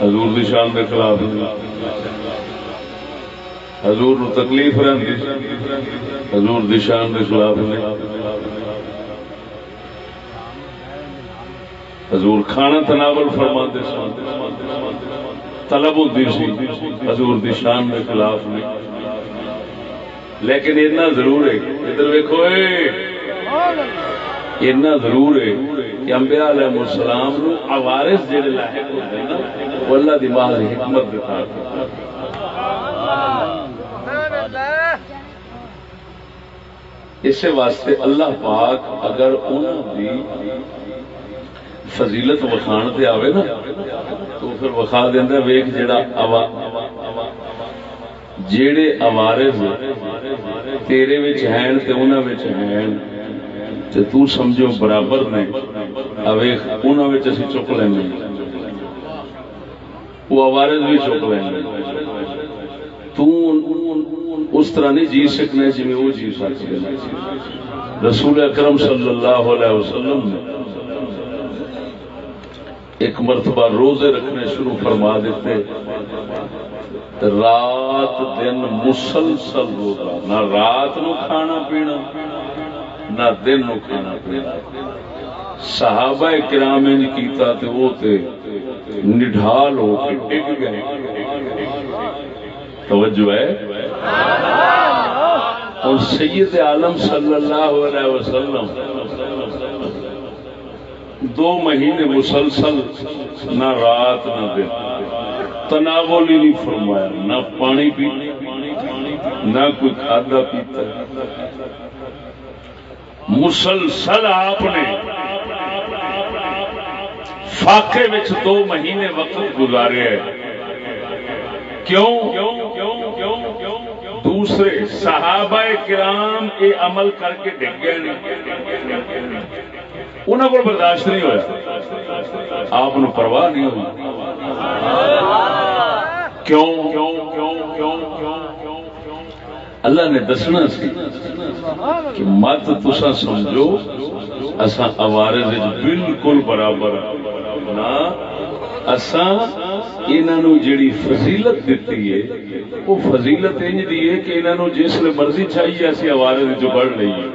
حضور دی شان کے خلاف۔ حضور نو تکلیف رہی حضور دی شان کے خلاف حضور کھانا تناول فرما طلب ہوتی سی، حضور دی شان کے خلاف نہیں لیکن اتنا ضرور ہے، ادھر ویکو اتنا ضرور ہے کہ انبیاء علیہ السلام نو عوارث جڑے لاحق ہوتے ہیں نا، وہ اللہ دی محض حکمت دکھا اسے واسطے اللہ پاک اگر انہوں دی فضیلت وکھان تے آوے نا، تو پھر وکھا دینا ویک جڑا اوا، جیڑے عوارض تیرے وچ ہیں تے انہاں وچ ہیں، تے تو سمجھو برابر نے اویخ انہاں وچ اسی چک لینے۔ وہ عوارض بھی چک لینے۔ تو اس طرح نہیں جی سکنے جی وہ جی سکتے رسول اکرم صلی اللہ علیہ وسلم نے ایک مرتبہ روزے رکھنے شروع فرما دیتے۔ رات دن مسلسل روزہ، نہ رات نو کھانا پینا، نہ دن نو کھانا پینا۔ صحابہ کرام کیتا تے وہ تے نڈھال ہو کے ڈگ گئے۔ توجہ ہے؟ اور سید عالم صلی اللہ علیہ وسلم دو مہینے مسلسل نہ رات نہ دن تناول ہی نہیں فرمایا، نہ پانی پی، نہ کوئی کھادا پیتا۔ مسلسل آپ نے فاقے وچ دو مہینے وقت گزارے کیوں؟ دوسرے صحابہ کرام یہ عمل کر کے ڈگ گئے انہوں کو برداشت نہیں ہوا آپ پرواہ نہیں ہوئی۔ کیوں؟ اللہ نے دسنا سی کہ مت تسا سمجھو اصا اوارے بالکل برابر نہ اصا نو جڑی فضیلت دیتی ہے، وہ فضیلت انج دی ہے کہ انہوں جس مرضی چاہیے اسی آواز جو بڑھ لیے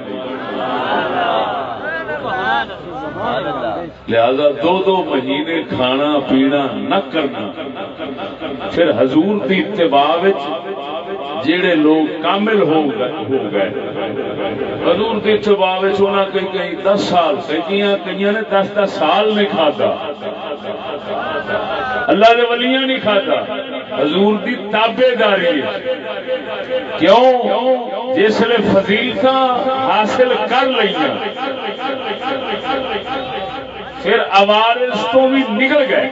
لہذا دو دو مہینے کھانا پینا نہ کرنا، پھر حضور کی اتباع جڑے لوگ کامل ہو گئے حضور کی اتباع کئی کئی دس سال کئی کئی نے دس دس سال نہیں کھادا۔ اللہ نے ولیاں نہیں کھادا۔ حضور کی تابے داری کیوں؟ جس نے فضیلت حاصل کر لیا پھر عوارض تو بھی نکل گئے۔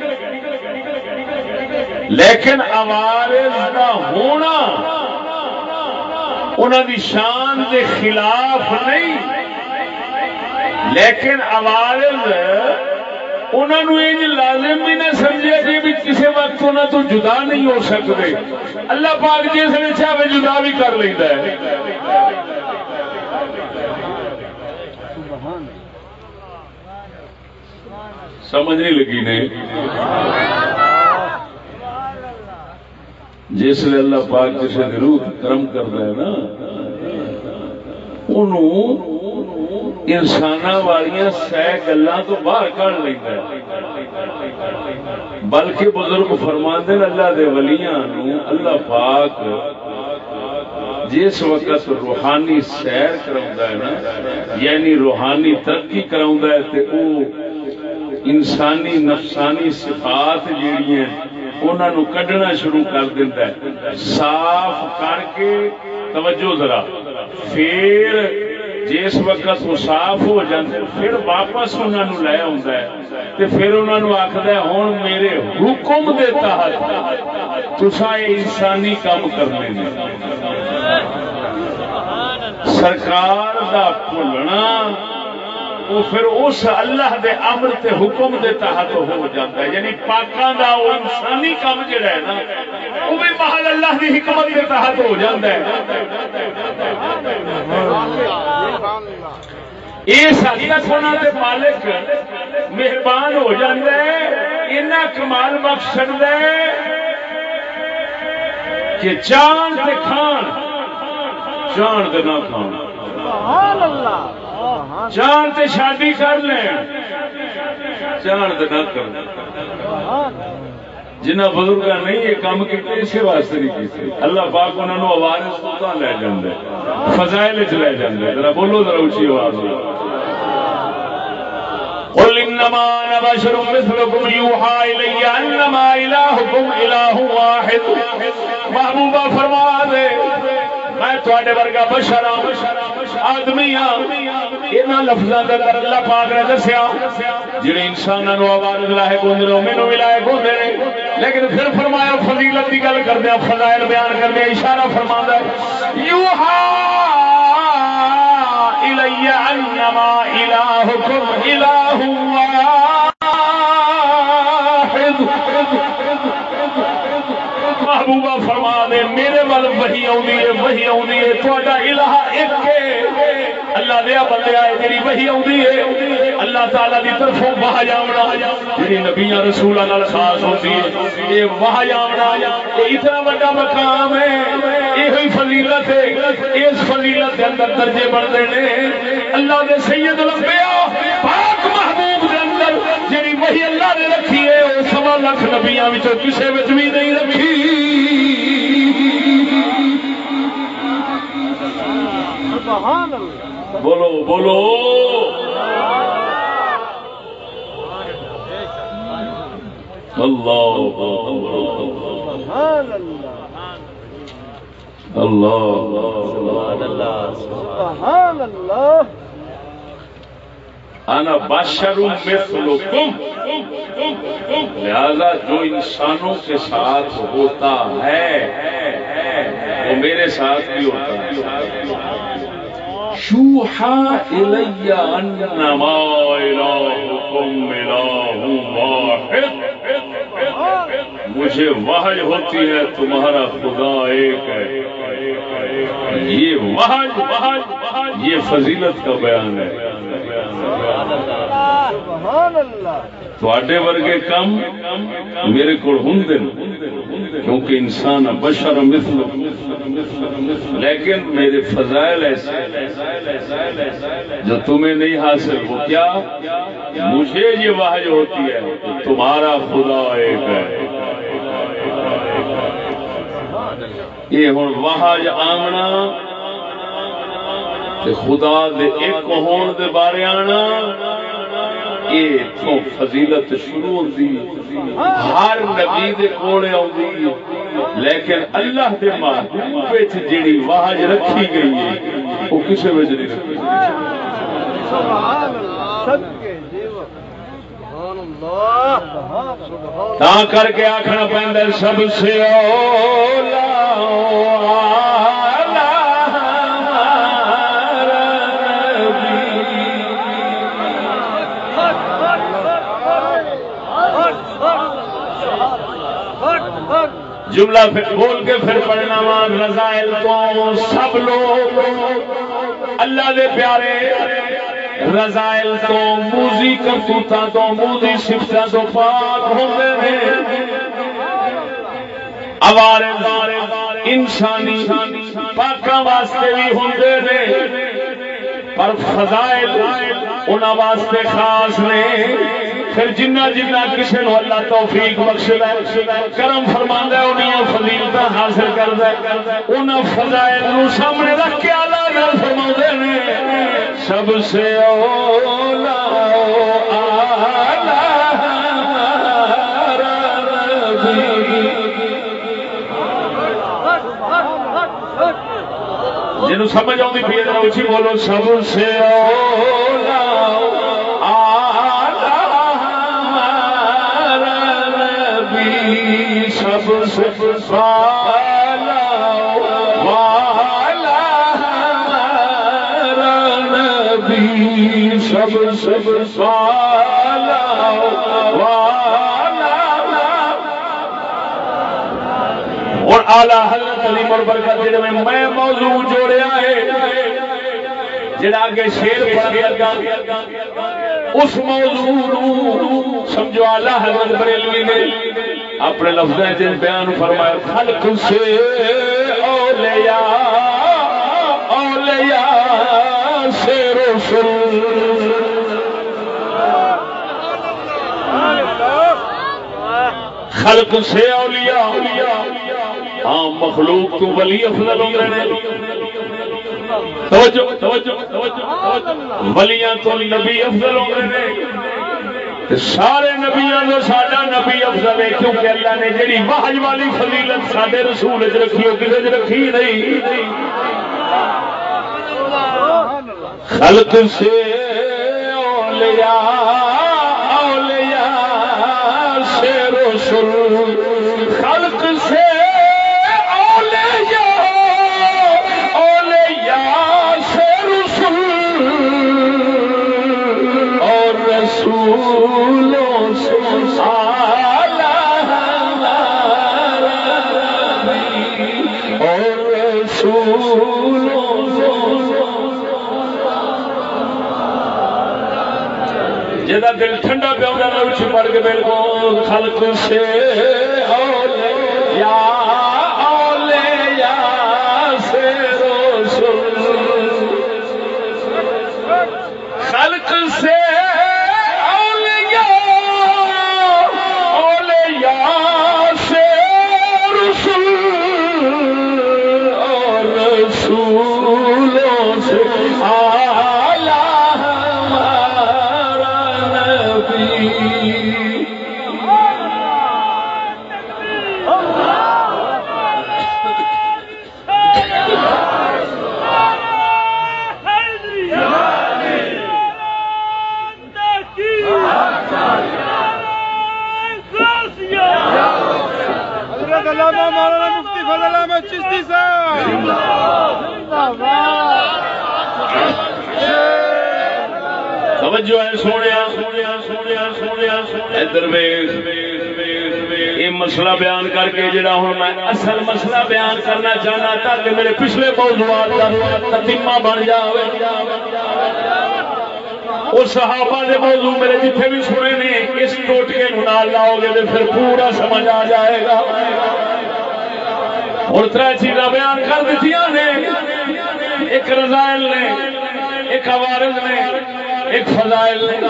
لیکن عوارض کا ہونا انہوں دی شان دے خلاف نہیں۔ لیکن عوارض انہوں نے لازم بھی نہ سمجھے کہ بھی کسی وقت انہوں تو جدا نہیں ہو سکتے۔ اللہ پاک جس نے چاہے جدا بھی کر لیتا ہے۔ سمجھ نہیں لگی نے؟ جس لیے اللہ پاک کسی روح کرم کرتا ہے نا انسان والی سہ گلا تو باہر کھ لینا بلکہ بزرگ فرما اللہ دے ولیاں اللہ پاک جس وقت روحانی سیر کرا نا یعنی روحانی ترقی کرا انسانی نفسانی صفات جیڑی ہیں انہوں کڈنا شروع کر دینا ہے۔ صاف کر کے توجہ ذرا۔ پھر جس وقت وہ صاف ہو جاتے پھر واپس انہوں لے آ پھر انہوں آخر ہوں میرے حکم دے تحت تسا یہ انسانی کام کرنے سرکار دا بھولنا وہ پھر اس اللہ دے امر تے حکم دے تحت ہو جاتا ہے۔ یعنی پاکاں دا وہ انسانی کام جڑا ہے نا، وہ بھی محل اللہ دی حکمت دے تحت ہو جاتا ہے۔ اس حد تک دے مالک مہربان ہو جاتا ہے اتنا کمال بخش سکتا ہے کہ چاند تے کھان چاند نہ کھان۔ سبحان اللہ۔ جان تے شادی کر لیں۔ جان تے نہ کر۔ جنہ بزرگ نہیں، یہ کام کیتے، اسی واسطے نہیں کیتے۔ اللہ پاک انہوں نے آواز تو لے جاندے۔ فضائل چ لے جاندے۔ ذرا بولو، ذرا اونچی آواز قل انما انا بشر مثلكم يوحى الي انما الهكم اله واحد۔ محبوبہ فرما دے۔ میں تھوڑے ورگا بشر ہاں۔ آدمی ہاں۔ یہاں لفظوں کا در اللہ پاک نے دسیا، جڑے انسانوں آواز لائے گوندے نے مینوں بھی لائے گوندے نے۔ لیکن پھر فرمایا، فضیلت کی گل کردیا فضائل بیان کردیا اشارہ فرما ہے یوہا الی انما الہکم الہ واحد۔ محبوبہ فرما دے، میرے ول وہی آئی ہے، وہی آئی ہے تھوڑا الہ ایک اللہ دیا بندے آئے جی وہی آئی ہے۔ اللہ تعالی دی طرفوں واہ جاونا جی نبیاں رسولوں خاص ہوتی ہے۔ یہ واہ جاونا، یہ اتنا بڑا مقام ہے یہ فضیلت ہے۔ اس فضیلت کے اندر درجے بنتے ہیں۔ اللہ دے سید لمبیا پاک محبوب وج رکھی ہے، وہ سوا لکھ نبیا کسی بھی نہیں رکھی۔ بولو بولو۔ اللہ اللہ اللہ اللہ انا بشر مثلکم۔ لہذا جو انسانوں کے ساتھ ہوتا ہے، وہ میرے ساتھ بھی ہوتا ہے۔ شوحا الی انما الہکم الہ واحد. مجھے وحی ہوتی ہے، تمہارا خدا ایک ہے۔ یہ وحی، یہ فضیلت کا بیان ہے۔ سبحان اللہ۔ تھوڑے ورگے کم میرے کو ہوں کیونکہ انسان بشر مثل، لیکن میرے فضائل ایسے جو تمہیں نہیں حاصل وہ کیا مجھے یہ واحد ہوتی ہے تمہارا خدا ایک ہے۔ یہ ہوں واحد آمنا خدا دے ایک ہون دے بارے آنا یہ اتوں فضیلت شروع ہوتی ہر نبی دے کوڑے آتی لیکن اللہ دے محبوب جیڑی واج رکھی گئی ہے وہ کسی وجہ نہیں رکھی تا کر کے آخنا پہنتا سب سے اولا جملہ پھر بول کے پھر پڑھنا وا، رضائل تو سب لوگ۔ اللہ دے پیارے، رضائل تو موزی کرتوتا تو موزی سفتا تو پاک ہوتے ہیں۔ اوارے انسانی پاکاں واسطے بھی ہوندے نے پر فضائل انہاں واسطے خاص نے۔ پھر جنہ جنہ کسی نو اللہ توفیق بخشدا ہے، کرم فرماندا ہے، انہاں فضیلت حاصل کردا ہے۔ انہاں فضائل نو سامنے رکھ کے اعلی نال فرماundے نے، سب سے اولا اعلی جنہوں سمجھ آتی پی ذرا اچھی بولو، سب سے اولا سب سب سے اور اعلی حضرت علی اور برکت جڑے میں میں موضوع جوڑیا ہے جڑا آگے شیر پڑھ گیا اس موضوع سمجھو اعلی حضرت بریلوی نے اپنے لفظ بیان فرمایا خلق سے اولیاء اولیاء سے رسول۔ خلق سے اولیاء۔ ہاں مخلوق تو ولی افضل ہوں رہے توجہ توجہ ولیاں تو نبی افضل ہوں رہے سارے نبیاں تو ساڈا نبی افضل ہے، کیونکہ اللہ نے جڑی واہج والی فضیلت سارے رسول چ رکھی وہ کسی چ رکھی نہیں۔ خلق سے اولیاء اولیاء سے رسول پڑھ کے بالکل خلق سے موضوعات کا تتیمہ بن جاوے۔ اور صحابہ دے موضوع میرے جتنے بھی سنے نے، اس ٹوٹکے نو نال لاؤ گے تو پھر پورا سمجھ آ جائے گا۔ اور تر چیزاں بیان کر دیتی نے۔ ایک رضائل نے، ایک عوارض نے، ایک فضائل نے۔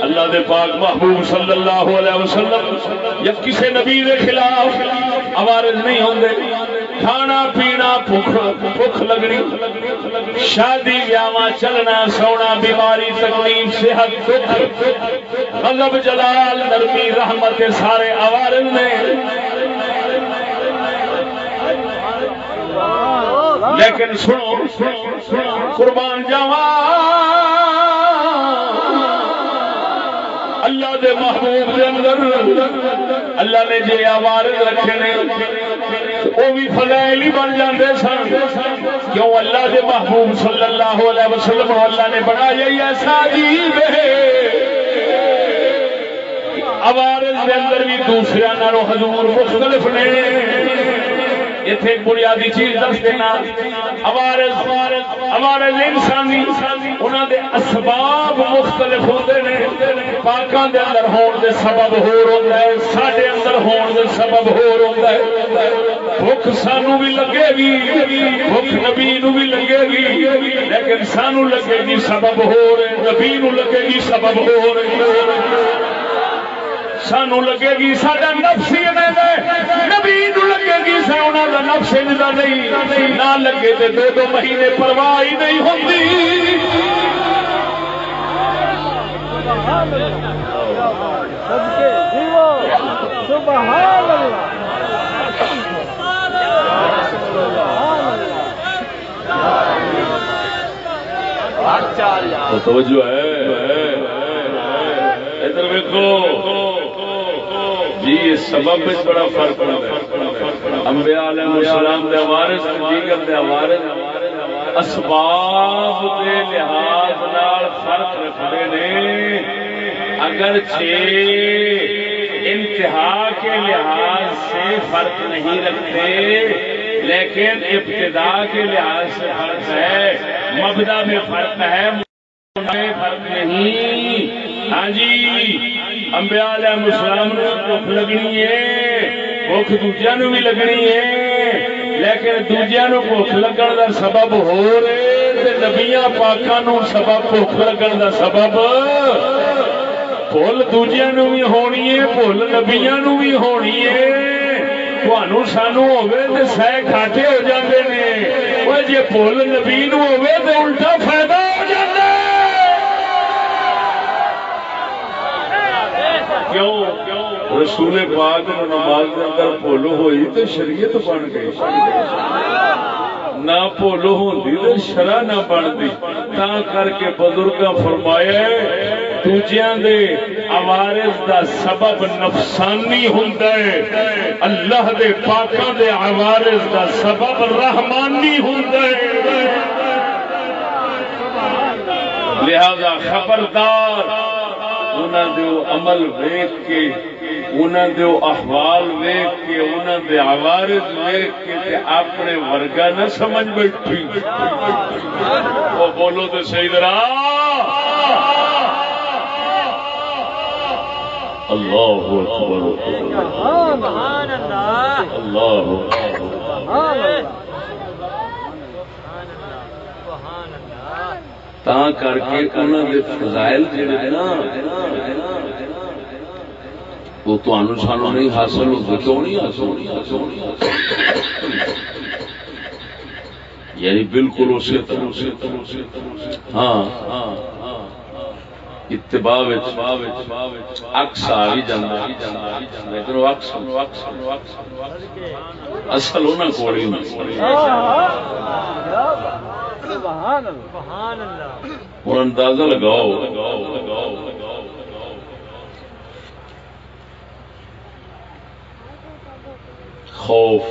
اللہ دے پاک محبوب صلی اللہ علیہ وسلم، یا کسی نبی دے خلاف عوارض نہیں ہوندے۔ کھانا پینا بھوک لگنی شادی بیاواں چلنا سونا بیماری تکلیف صحت دکھ غضب جلال نرمی رحمت سارے عوارض نے۔ لیکن سنو قربان جاوا اللہ دے محبوب دے اندر اللہ نے جی آوارد رکھے نے وہ بھی فضائل ہی بن جاندے سن۔ کیوں اللہ دے محبوب صلی اللہ علیہ وسلم اللہ نے بنایا ہی ایسا عجیب ہے۔ عوارض دے اندر بھی دوسرے نالوں حضور مختلف نے۔ اتنے بنیادی چیز دس دینا۔ عوارض عوارض انسانی انہوں دے اسباب مختلف ہوتے ہیں پاکوں دے اندر ہون دے سبب ہور ہوتا ہے سڈے اندر ہون دے سبب ہور ہوتا ہے۔ بھوک سانو بھی لگے گی، بھوک نبی نو بھی لگے گی، لیکن سانو لگے گی سبب ہو رہے، نبی نو لگے گی سبب ہو رہے۔ سانو لگے گی سڈا نفس ہی نبی نو لگے گی سونا کا نفس انجدا نہیں۔ نہ لگے تو دو دو مہینے پرواہ ہی نہیں ہوتی سبحان اللہ۔ تو توجہ ہے۔ ادھر ویکو جی یہ سبب میں بڑا فرق ہوتا ہے۔ انبیاء علیہ السلام دے وارث دیگر دے وارث اسباب دے لحاظ نال فرق رکھتے نے اگرچہ انتہا کے لحاظ سے فرق نہیں رکھتے، لیکن ابتدا کے لحاظ سے فرق ہے۔ مبدا میں فرق ہے میں فرق نہیں۔ ہاں جی انبیاء علیہ السلام نے بھوک لگنی ہے، بھوک دوجیا نو بھی لگنی ہے، لیکن دوجیا نو بھوک لگن دا سبب ہو رہے تے نبیاں پاکاں نو سبب بھوک لگن دا سبب بھول دوجیا نو بھی ہونی ہے، بھول نبیاں نو بھی ہونی ہے۔ سانو ہوے تے سہ کھاٹے ہو جاندے نے۔ اوے جے بھول نبی نو ہوے تے الٹا فائدہ ہو جاندا کیوں رسول پاک نماز دے اندر بھول ہوئی تے شریعت بن گئی نہ بھول ہوندی تے شرع نہ بنتی تا کر کے بزرگاں فرمایا دوجیاں دے عوارض دا سبب نفسانی ہوندا ہے۔ اللہ دے پاکاں دے عوارض دا سبب رحمانی ہوندا ہے۔ لہذا خبردار، انہاں دے عمل ویکھ کے، انہاں دے احوال ویکھ کے، انہاں دے عوارض ویکھ کے تے اپنے ورگا نہ سمجھ بیٹھی۔ او بولو تے صحیح ذرا اللہ اکبر اللہ تا کر کے انہوں دے فضائل جڑے نا وہ تو سانو نہیں حاصل ہوتے کیوں نہیں حاصل یعنی بالکل اسی طرح ہاں ہاں اتباع اکس آ بھی جانا لیکن اصل انہوں کو ہوں اندازہ لگاؤ۔ خوف،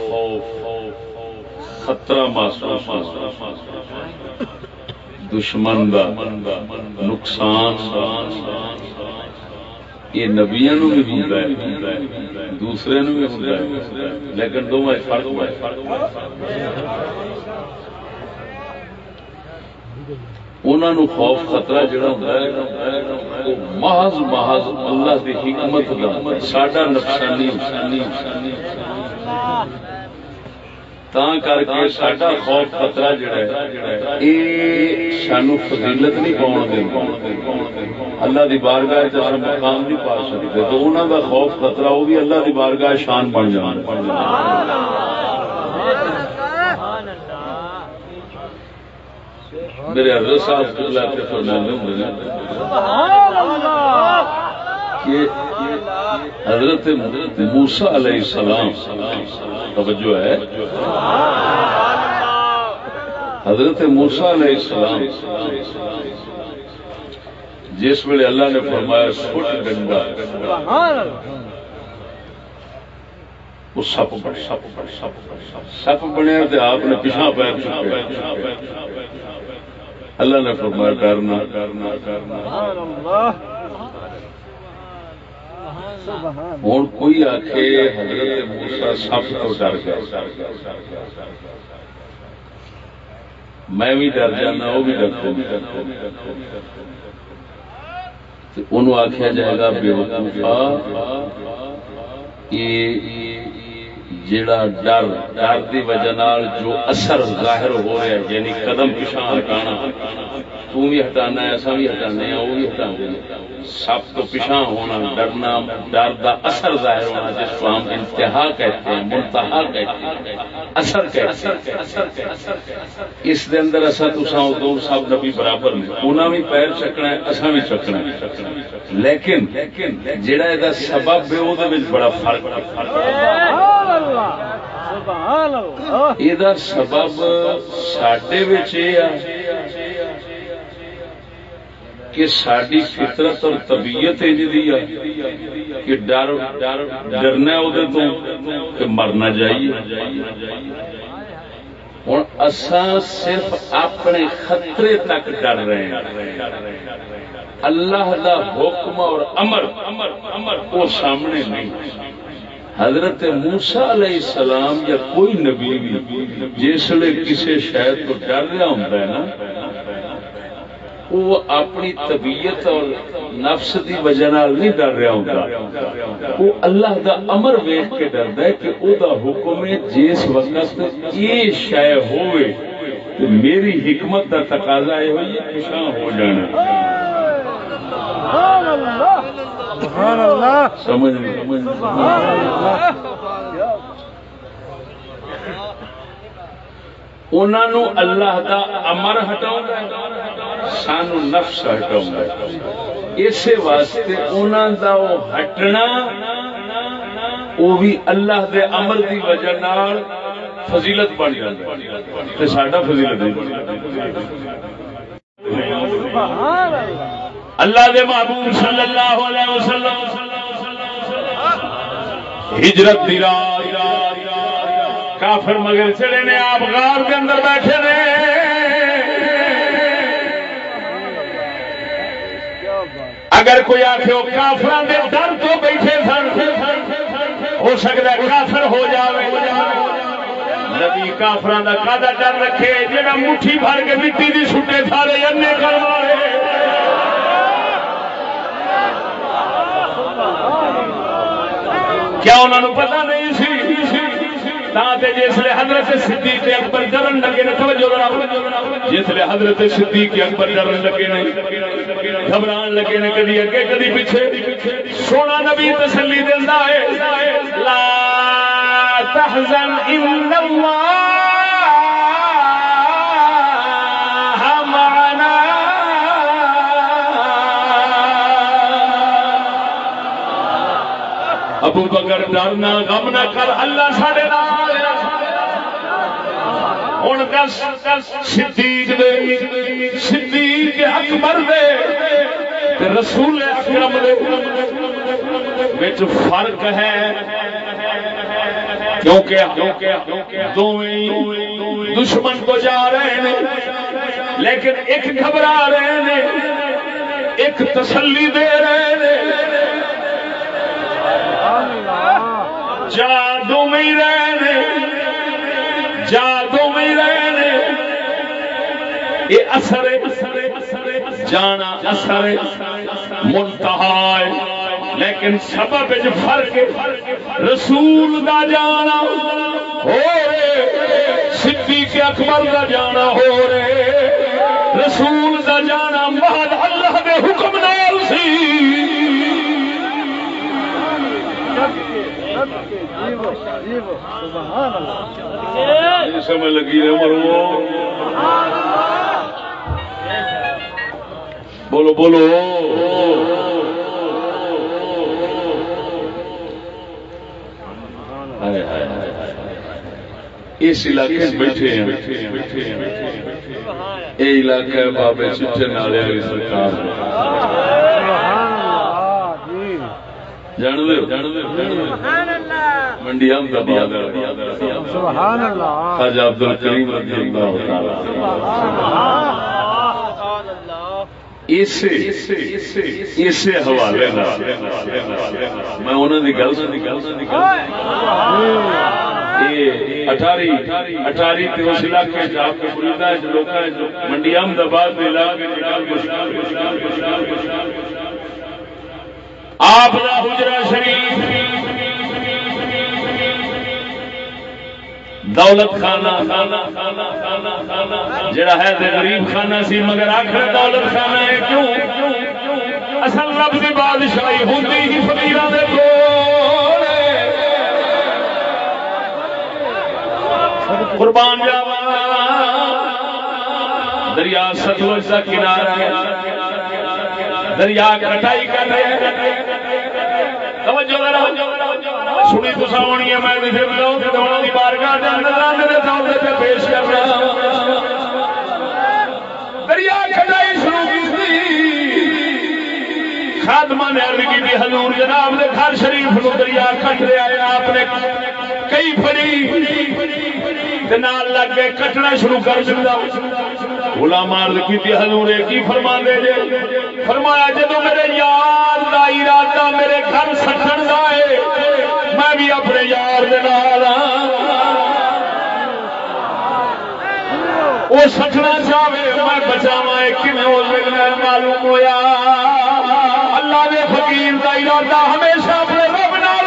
خطرہ محسوس۔ دشمن دا نقصان یہ نبیا نو بھی ہوتا ہے، دوسرے نو بھی ہوتا ہے، لیکن دونوں فرق ہوا انہوں خوف خطرہ جڑا ہوتا ہے محض محض اللہ کی حکمت کا ساڈا نقصانی کر کے خوف خطرہ جڑا ہے سانو فضیلت نہیں اللہ دی بارگاہ مقام نہیں پا تو دا خوف خطرہ وہ بھی اللہ دی بارگاہ شان بن جان میرے حضرت صاحب قبلہ ہوں کہ حضرت موسا علیہ السلام، توجہ ہے۔ حضرت موسا علیہ السلام، جس ویلے اللہ نے فرمایا، سٹ ڈنڈا وہ سپ بنے۔ سپ بنیا تو آپ نے پچھا پیر چکے۔ اللہ نے فرمایا کرنا کرنا کرنا ہوں، کوئی آخ حضرت موسا سب تو ڈر گیا میں بھی ڈر جانا، وہ بھی ڈر انہوں آخیا جائے گا، بے وقوفا یہ جڑا ڈر ڈر کی وجہ نال جو اثر ظاہر ہو رہا ہے یعنی قدم پچھا ہٹانا تو بھی ہٹانا ایسا بھی ہٹانے وہ بھی ہٹا سب تو پیچھا ہونا، ڈرنا، ڈر دا اثر ظاہر ہونا، جس کو ہم انتہا کہتے ہیں، منتہا کہتے ہیں، اثر کہتے ہیں۔ اس دے اندر اصا تو دو سب نبی برابر نے انہوں بھی پیر چکنا ہے اصا بھی چکنا ہے۔ لیکن جڑا یہ سبب ہے وہ بڑا فرق ہے۔ یہ سبب سڈے کہ ساری فطرت اور طبیعت کہ ڈر ڈرنا تو کہ مرنا چاہیے ہوں اصا صرف اپنے خطرے تک ڈر رہے ہیں اللہ دا حکم اور امر امر امر وہ سامنے نہیں حضرت موسا علیہ السلام یا کوئی نبی بھی جس کسی شہر کو ڈر رہا ہوں نا، وہ اپنی طبیعت اور نفس دی وجہ نہیں ڈر رہا ہوتا وہ اللہ دا امر ویخ کے ڈرد ہے کہ او دا حکم ہے، جس وقت یہ شے ہوئے تو میری حکمت دا تقاضا یہ ہوئی ہے پچھا ہو جانا۔ سمجھ انہوں اللہ. دا امر ہٹاؤں سان نفس ہٹاؤں۔ اس واسطے انہوں دا وہ ہٹنا وہ بھی اللہ دے امر دی وجہ نال فضیلت بن جاتا ساڈا فضیلت اللہ دے محبوب صلی اللہ علیہ وسلم۔ ہجرت دی رات۔ کافر مگر چڑے نے آپ غار کے اندر بیٹھے نے۔ اگر کوئی آخ کافر در تو بیٹھے سن، ہو سکتا ہے کافر ہو جائے نبی کافر کا ڈر رکھے جا مٹھی بھر کے مٹی کی سٹے سارے انے کر کیا انہوں نے پتا نہیں سی؟ جسے حضرت صدیق اکبر ڈرن لگے نا توجہ جسے حضرت صدیق اکبر ڈرن لگے نا گھبران لگے نا کدی اگے، کدی پیچھے۔ سونا نبی تسلی دینا ہے۔ لا تحزن، ان اللہ ابو بکر ڈرنا غم نہ کر، اللہ ساڈے نال ہوں دس صدیق دے، صدیق اکبر دے رسول اکرم دے وچ فرق ہے۔ کیونکہ دونوں دشمن کو جا رہے ہیں لیکن ایک گھبرا رہے ہیں ایک تسلی دے رہے ہیں جا دو میں رہے جا دو میں رہے یہ اثر جانا اثر منتہا لیکن سبب فرق رسول دا جانا ہو رہے، صدیق اکبر دا جانا ہو رہے، رسول دا جانا بعد اللہ دے حکم نال سی۔ سمجھ لگی رہے مرو بولو بولو۔ اس علاقے بیٹھے ہیں۔ یہ علاقہ بابے چٹے نالے والی سرکار۔ جان دو منڈی احمدآباد خواجہ عبد الکریم رضی اللہ تعالی حوالے میں انہوں کی گل اٹھاری اٹھاری اس علاقے آپ کے مریدا منڈی احمد آباد کے علاقے آپ کا حجرا شریف۔ دولت خانہ، جڑا ہے غریب خانہ سی، مگر آخر دولت خانہ ہے، کیوں؟ اصل رب کی بادشاہی ہوتی ہی فکیر قربان جاوا۔ دریا ستلج کا کنارہ دریا کٹائی کر رہے سنی تو سونی ہے میں بارگاہ دے اندر اللہ دے سامنے پہ پیش کرنا دریا کٹائی شروع کی خادمہ نے عرض کی حضور جناب نے گھر شریف کو دریا کٹ رہا ہے آپ نے کئی پڑی نال لگ کے کٹنا شروع کر دیا غلام عرض کی حضور کی فرما دے جے فرمایا جب میرے یار کا ارادہ میرے گھر سٹن کا ہے میں بھی اپنے یار دے وہ سٹنا چاہے میں بچاوا کھے معلوم ہویا۔ اللہ نے فقیر کا ارادہ ہمیشہ اپنے رب نال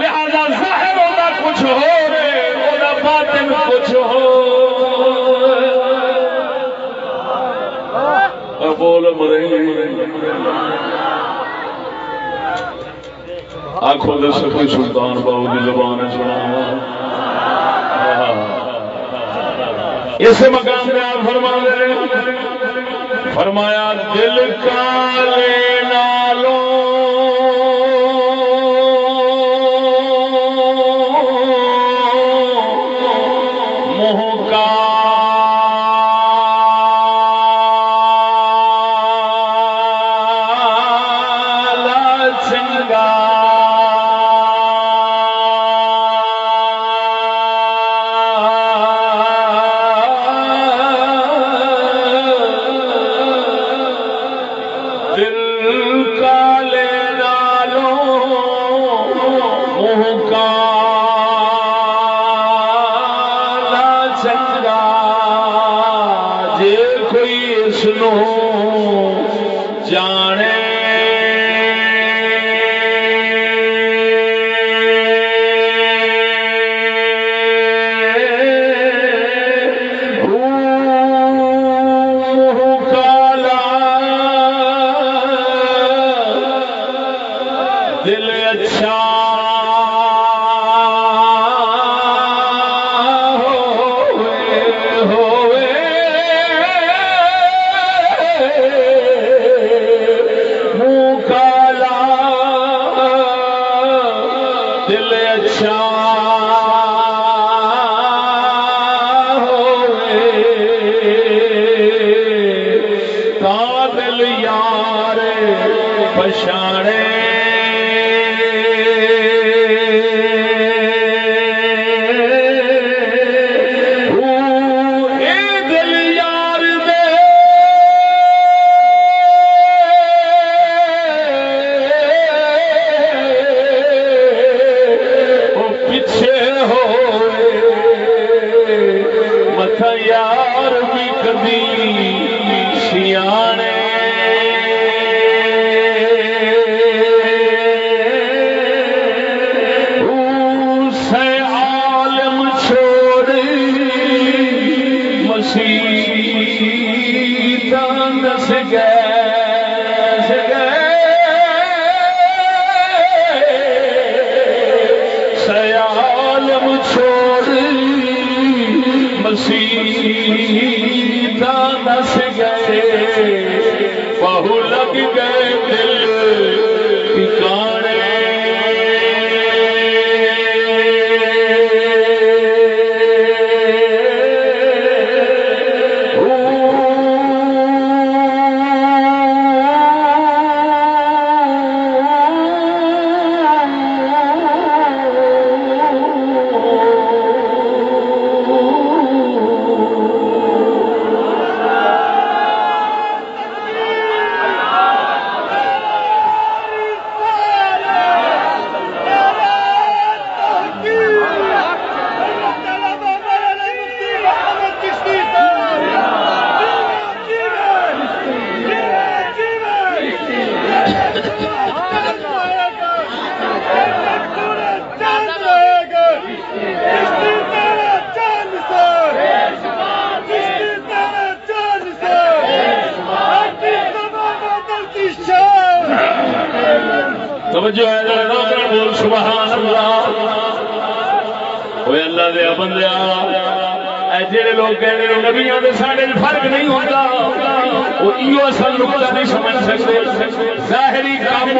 لہذا ظاہر ہوتا کچھ ہو رہے وہ باطن کچھ ہو بول مرے۔ آخو دے سکی سلطان باؤ کی زبان سنا اس مقام میں آپ فرما دے فرمایا، دل کا کالے نالوں کوئی اس نو جانے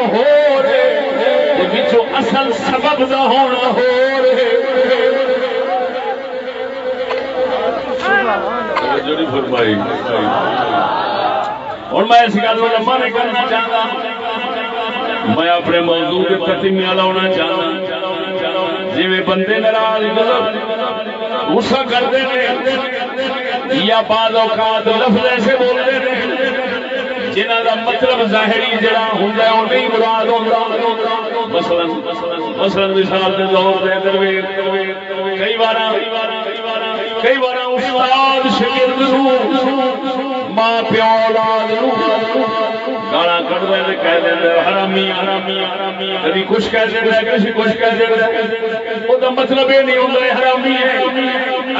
ہو رہے اصل سبب دا ہونا ہو رہے جڑی فرمائی۔ اور میں اس گل لمبا نہیں کرنا چاہتا۔ میں اپنے موضوع کے تتیمیاں لاؤنا چاہتا۔ جی بندے ناراض، غصہ کرتے ہیں یا بعض اوقات لفظ ایسے بولتے جنہ کا مطلب ظاہری جڑا ہوں وہ نہیں مراد ہوتا مثلا مثلا مثال کے طور پہ کئی بار کئی بار استاد شگرد ماں پیو اولاد نو گالا کٹ دے کہہ دے حرامی حرامی حرامی کبھی کچھ کہہ دے کسی کچھ کہہ دے وہ مطلب یہ نہیں ہوتا حرامی ہے۔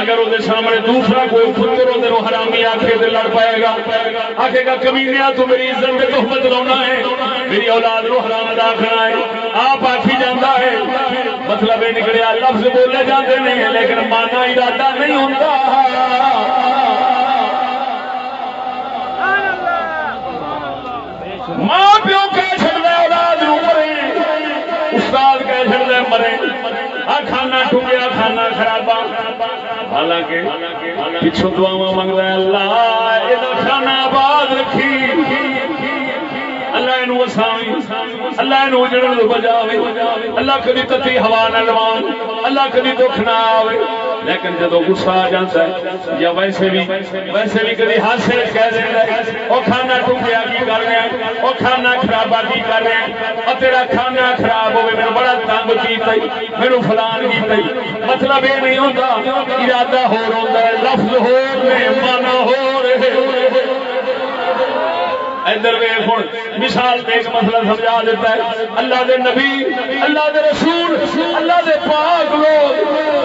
اگر وہ سامنے دوسرا کوئی پتر ہوتے وہ حرامی آخے تو لڑ پائے گا آخے گا کمینیا تو میری عزت میں تحمت لاؤنا ہے۔ میری اولاد نو حرام داخنا ہے۔ آپ آخی جانا ہے۔ مطلب یہ نکلیا لفظ بولے جاتے نہیں لیکن مانا ارادہ نہیں ہوتا ماں پیو کہہ مرے। آ کھانا ٹوٹیا کھانا خرابا۔ حالانکہ پچھو دعا منگ رہا اللہ یہ کھانا آباد رکھی۔ اللہ اینو وساوی اللہ اینو اجڑن تو اللہ کبھی کتی ہوا نہ لوان، اللہ کبھی دکھ نہ آوے۔ لیکن جدو غصہ آ جاتا ہے یا ویسے بھی ویسے بھی کبھی ہاسے کہہ دینا ہے وہ کھانا ٹوٹیا کی کر رہے ہیں؟ وہ کھانا خرابا کی کر رہے ہیں؟ اور تیرا کھانا خراب ہوئے میرے بڑا تنگ کیتا میرے فلان کیتا مطلب یہ نہیں ہوتا ارادہ ہو رہا ہے، لفظ ہو رہے مانا ہو رہے۔ ادھر ویخ ہوں مثال پہ ایک مسئلہ سمجھا دیتا ہے۔ اللہ دے نبی، اللہ دے رسول، اللہ دے پاک لوگ،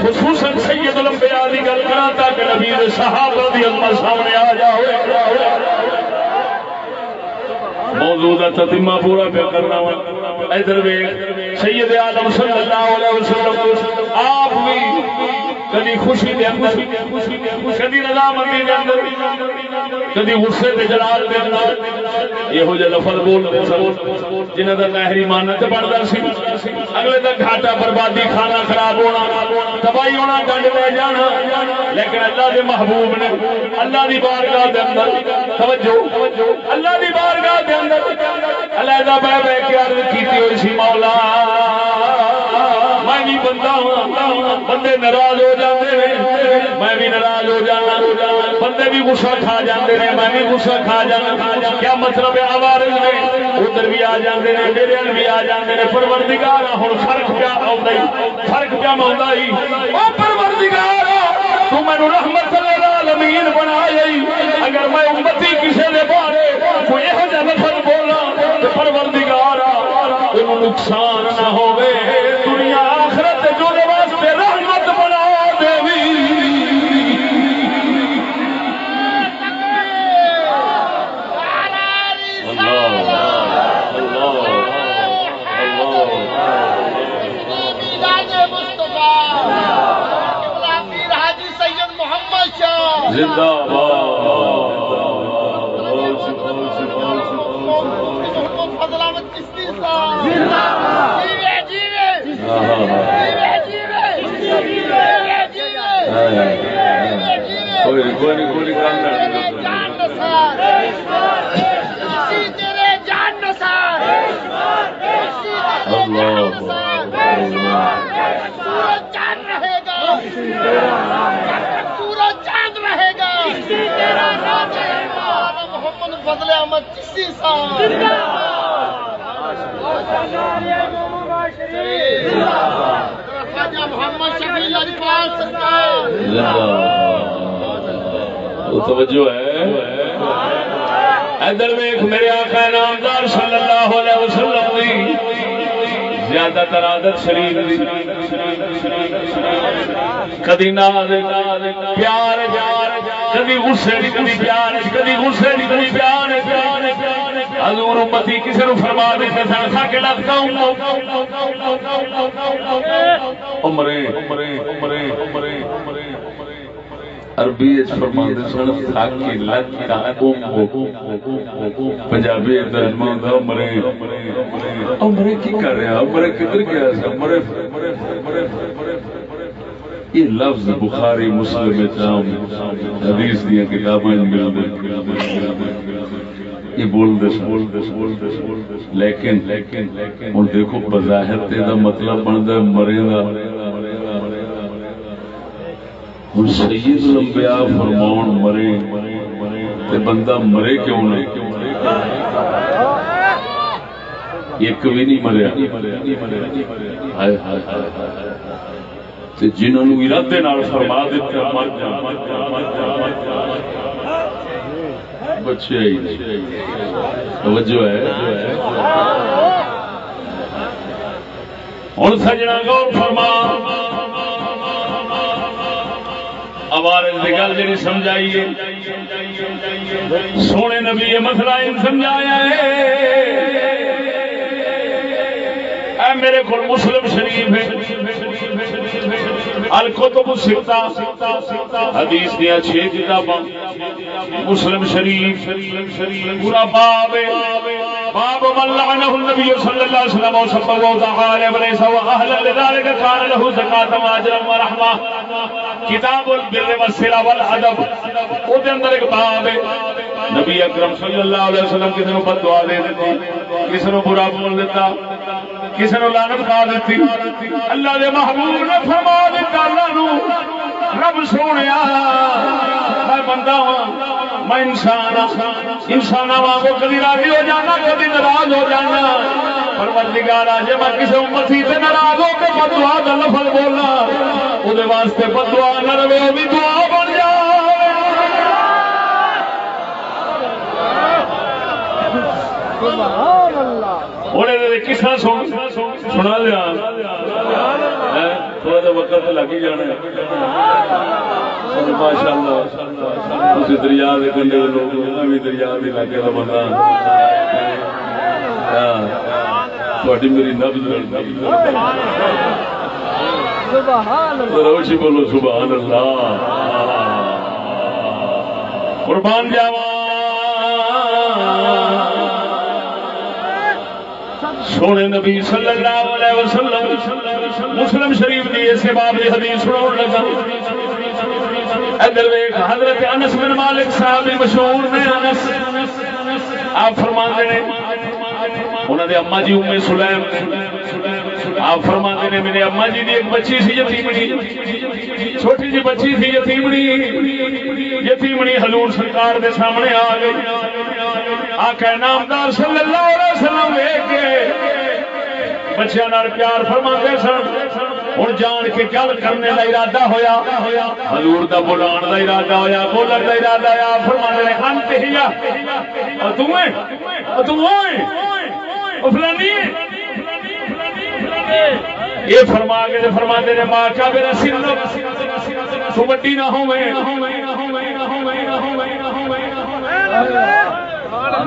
خصوصاً سید الانبیاء دی گل کرا تاکہ نبی دے صحابہ دی اللہ سامنے آ جاؤ موضوع کا تتیمہ پورا پہ کرنا ہوا ادھر ویخ سید عالم صلی اللہ علیہ وسلم، آپ بھی کدی خوشی دے اندر، کدی رضامندی دے اندر، کدی غصے دے جلال دے اندر۔ یہو جہ لفظ بولتے سن، جنہاں دا ظاہری ماننا تے بندا سی، اگلے دا گھاٹا بربادی کھانا خراب ہونا، تباہی ہونا ڈنڈ لے جانا۔ لیکن اللہ دے محبوب نے اللہ دی بارگاہ دے اندر، توجہ، اللہ دی بارگاہ دے اندر علیحدہ بہ بہ کے عرض کیتی ہوئی سی، مولا۔ بندہ بندے ناراض ہو جاتے ہیں میں بھی ناراض ہو جانا، بندے بھی گسا کھا جاتے ہیں میں بھی غصہ کھا جانا، کیا مطلب ہے آوارے ادھر بھی آ جاتے ہیں میرے بھی آ جاتے ہیں پروردگار ہوں فرق کیا آئی فرق کیا مانتا ہی۔ پروردگار، تو مینو رحمت العالمین بنا گئی اگر میں امتی کسی نے بارے کوئی یہ لفظ بولا تو پروردگار نقصان زندہ کوئی کوئی کوئی کر رہے گا پورا چاند رہے گا محمد فضل احمد چشتی صاحب خواجہ محمد شفیع اجپال سرکار وہ توجہ ہے۔ ادھر میں ایک میرے آقا نامدار صلی اللہ علیہ وسلم دی زیادہ تر عادت شریف دی۔ کدی ناز، پیار کدی غصے دی کدی پیار کدی غصے دی کدی پیار۔ حضور امتی کسی نو فرما دیتے سن تھا کہ لگتا ہوں۔ عمرے عمرے عمرے عربی فرماندے سن تھاکی لگتا پنجابی ترجمہ ہوندا عمرے عمرے کی کر رہا عمرے کدھر گیا سی عمرے یہ لفظ بخاری مسلم چام حدیث دیا کتاباں ملدے یہ بول دس بول دس بول دس لیکن لیکن۔ ہن دیکھو، بظاہر تے دا مطلب بندا مرے دا ہن سید الانبیاء فرمان مرے تے بندہ مرے کیوں نہیں ایک بھی نہیں مریا۔ جنہوں نے ارادے فرما دیتا بچے ہی توجہ ہے۔ ہوں سجنا گور فرما۔ عوارض گل جی سمجھائیے سونے نبی یہ مسئلہ سمجھایا ہے۔ اے میرے کو مسلم شریف ہے۔ الکتب ستا حدیث دیا چھ کتاباں۔ مسلم شریف۔ پورا باب باب من لعنه النبي صلى الله عليه وسلم وسبه وتعالى وليس واهلا لذلك كان له زكاه واجرا ورحمه کتاب البر والصلہ والادب او دے اندر ایک باب ہے. نبی اکرم صلی اللہ علیہ وسلم کسی نے بد دعا دے دیتی کسی نے برا بول دیتا، کسی نے لعنت پا دیتی۔ اللہ دے محبوب نے فرما دیتا، اللہ نو رب سونے میں بندہ ہوں میں انسان ہاں۔ انسان واگو کبھی راضی ہو جانا کبھی ناراض ہو جانا۔ پر پروردگار جی میں کسی امتی سے ناراض ہو کے بدوا کا لفظ بولنا وہ واسطے بدوا نہ رہے وہ بھی دعا بن جائے کسا سنا لیا تھوڑا جا وقت لگ ہی جانا ماشاء اللہ دریا کے کنڈے لوگ بھی دریا کے علاقے کا بندہ میری نبز روشی بولو سبحان اللہ۔ قربان جاوا سونے نبی صلی اللہ علیہ وسلم مسلم شریف کی اس باب کی حدیث سناؤ لگا۔ ادھر ویخ حضرت انس بن مالک صاحب بھی مشہور نے، انس۔ آپ فرما نے انہوں جی، نے اما جی ام سلیم آپ فرماندے نے میرے اما جی دی ایک بچی سی یتیمڑی چھوٹی جی بچی تھی یتیمڑی یتیمڑی حضور سرکار دے سامنے آ گئی۔ آقا نامدار صلی اللہ علیہ وسلم ویکھ کے بچیاں نال پیار فرماندے سن۔ ہوں جان کے گل کرنے کا ارادہ ہویا۔ حضور دا بلان دا ارادہ ہویا، بولن دا ارادہ ہویا۔ فرمانے نے، انت ہی تو فلانی یہ فرما کے فرما دے نے ماں کا میرا سن تو وڈی نہ ہوے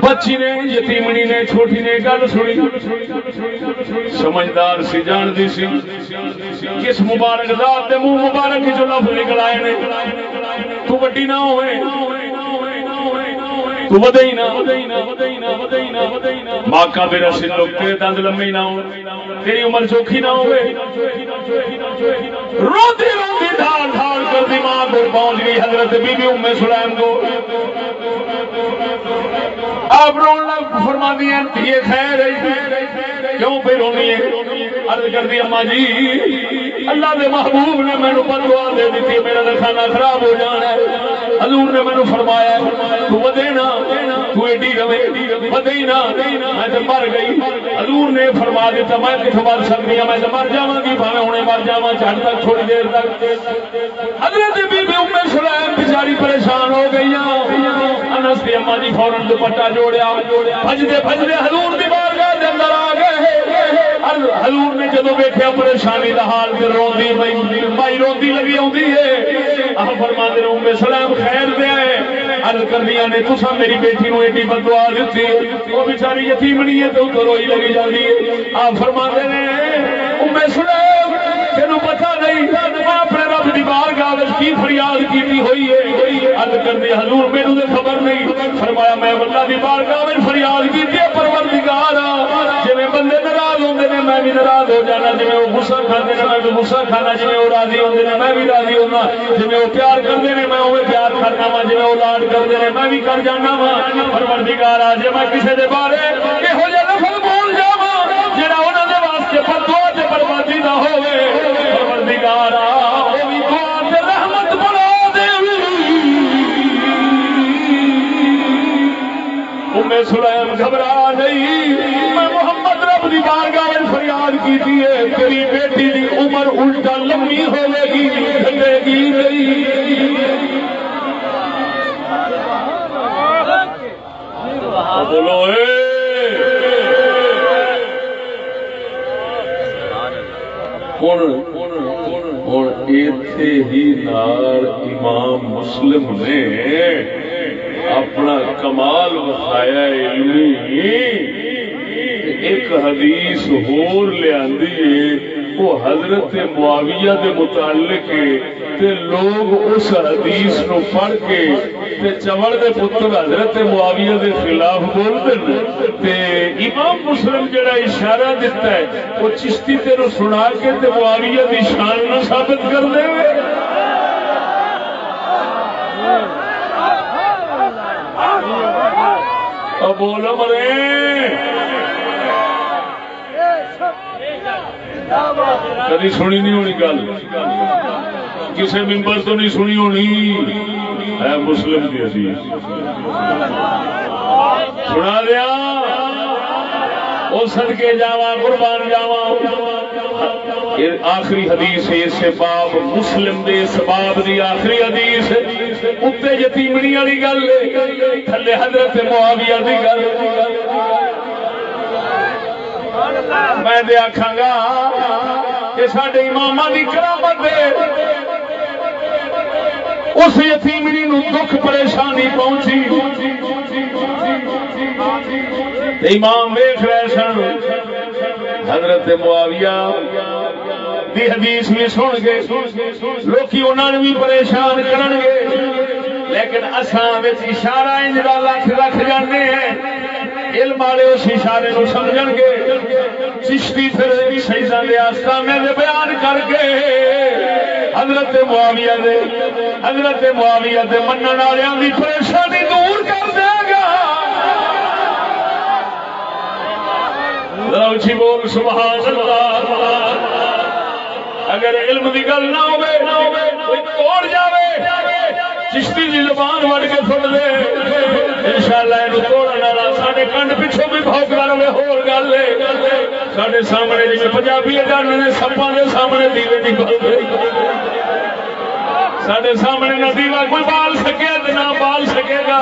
بچی نے، یتیمنی نے، چھوٹی نے، گل سنی۔ سمجھدار سی، جانتی سی۔ کس مبارک ذات دے منہ مبارک جو لفظ نکل آئے نے، تو وڈی نہ ہوے تو ودئی نہ ماں کا میرا سن لوگ تیرے دند لمبے نہ ہو تیری عمر چوکھی نہ ہوے روتی روتی ڈھال ڈھال کر ماں کو پہنچ گئی حضرت بی بی ام سلیم کو۔ آپ رون لگ فرما دیا یہ خیر ہے۔ کیوں پہ رونی ہے؟ عرض کر دی اما جی اللہ دے محبوب نے مینو بدوا دے دیتی میرا تو کھانا خراب ہو جانا ہے۔ حضور نے مینو فرمایا تو ودے نا، تو ایڈی روے ودے نا، میں تو مر گئی۔ حضور نے فرما دیتا، میں کتوں مر سکتی ہوں میں تو مر جاواں گی بھاوے ہوں مر جاواں چڑھ تک تھوڑی دیر تک۔ حضرت بی بی ام سلیم بیچاری پریشان ہو گئی انس دی اما جی فورن دوپٹا جوڑیا۔ بجدے بجدے حضور دی حضور نے جدو ویکیا پریشانی کا حال پھر روی مائی روی لگی آئی ہے۔ آپ فرما دے ام سلام خیر دیا ہے ارد کردیا نے تصا میری بیٹی نو ایڈی بدوا دیتی وہ بچاری یتیمنی ہے تو روئی لگی جاتی ہے۔ آپ فرما دے ام سلام، تینوں پتا نہیں، میں اپنے رب دی بار گاہ کی فریاد کی ہوئی ہے۔ ارد کر دے حضور میرے تو خبر نہیں۔ فرمایا، میں اللہ دی بار گاہ فریاد کی پروردگار جی بندے ناراض میں بھی ناراض ہو جانا جی وہ غصہ کھاتے ہیں میں بھی غصہ کھانا جی وہ راضی ہوتے ہیں میں بھی راضی ہونا جی وہ پیار کرتے ہیں میں وہ پیار کرنا وا جی وہ لاڈ کرتے ہیں میں بھی کر جانا وا۔ پروردگار آ جی میں کسی کے بارے یہو جہ لفظ بول جا جا انہوں نے واسطے پتو بربادی نہ ہوئے پروردگار وہ سلیم، گھبرا نہیں، میں محمد رب دی بارگاہ فریاد کی تھی تیری بیٹی دی عمر الٹا لمبی ہوے گی گھٹے گی نہیں۔ بولو، اے! ہوں ہی نال امام مسلم نے اپنا کمال بخایا علمی۔ ایک حدیث ہور لیا وہ حضرت معاویہ دے متعلق تے لوگ اس حدیث نو پڑھ کے، تے چوڑ دے پتر حضرت معاویہ دے خلاف بولتے ہیں تے امام مسلم جڑا اشارہ دیتا ہے، وہ چشتی تیرو سنا کے تے معاویہ دی شان نہ ثابت کر دے۔ بولو مرے کدی سنی نہیں ہونی گل؟ کسی ممبر تو نہیں سنی ہونی؟ ہے مسلم کی حدیث سنا دیا؟ وہ سدکے جاوا قربان جاوا آخری حدیث اس باب مسلم دے اس باب دی آخری حدیث اتنے یتیمنی والی گل تھلے حضرت معاویہ دی گل۔ میں دے آخا گا کہ سڈے امام کی کرامت اس یتیمنی نو دکھ پریشانی پہنچی۔ امام ویخ رہے سن، حضرت معاویہ دی حدیث بھی سن گے۔ لوکی انہوں نے بھی پریشان کرن گے۔ لیکن اساں اشارہ انجلا لکھ رکھ جانے ہیں۔ علم والے اس اشارے نو سمجھ گے۔ چشتی پھر شہیدان دے آستانے دے بیان کر کے حضرت معاویہ دے، حضرت معاویہ دے منن والوں دی پریشانی دور کر دے گا۔ اچھی بول سبحان اللہ اگر علم دی گل نہ ہوے نہ ہوے کوئی توڑ جاوے۔ چشتی دی زبان وڑ کے سن لے۔ انشاءاللہ اینو توڑن والا ساڈے کنڈ پیچھے بھی بہت بھوکدا رہے ہور گل ہے۔ ساڈے سامنے جی پنجابی جان نے سپاں دے سامنے دیوے نکل ساڈے سامنے نہ دیوا کوئی بال سکے تے نہ بال سکے گا۔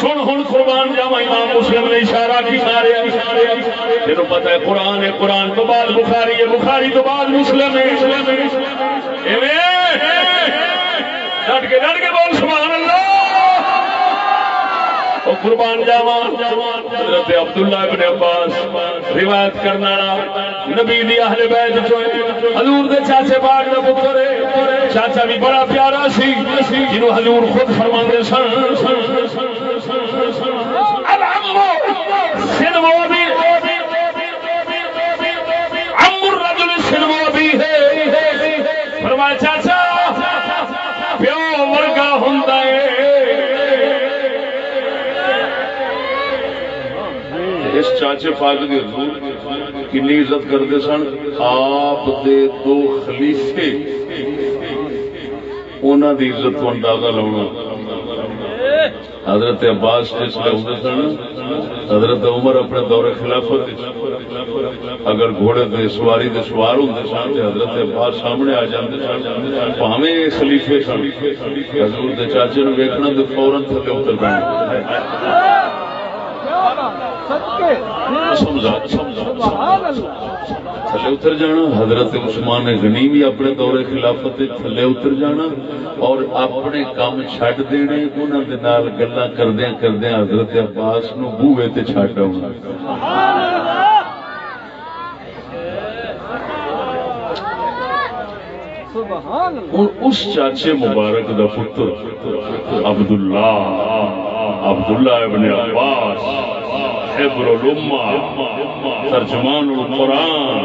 سن ہوں قربان جاوا امام مسلم نے اشارہ کی مارے۔ تین پتا ہے قرآن ہے، قرآن تو بعد بخاری ہے، بخاری تو بعد مسلم ہے۔ ڈٹ کے ڈٹ کے بول، سبحان اللہ! او قربان جاوا حضرت عبداللہ ابن عباس، روایت کرنا نبی دی اہل بیت چوں حضور دے چاچے پاک دا پتر ہے، چاچا بھی بڑا پیارا سی جنوں حضور خود فرماندے سن۔ العمو سنو بھی عم الرجل سنو بھی ہے۔ فرمایا چاچے پاک دی حضور کنی عزت کرتے سن؟ آپ دے دو خلیفے انہوں دی عزت کو اندازہ لاؤنا حضرت عباس جس لے ہوتے سن، حضرت عمر اپنے دور خلافت اگر گھوڑے دے سواری دے سوار ہوتے سن تے حضرت عباس سامنے آ جاتے سن پاویں خلیفے سن۔ حضور دے چاچے نو ویکھنا تے فورن تھلے اتر پینا تھلے اتر جانا، حضرت عثمان غنی بھی اپنے دورے خلافت تھلے اتر جانا اور اپنے کام چھڈ دینے انہوں دے نال گلا کردیا کردیا حضرت عباس نو بوئے تے چھڈ آنا ہوں اس چاچے مبارک دا پتر عبداللہ عبداللہ ابن عباس۔ حبر الامہ، ترجمان القرآن،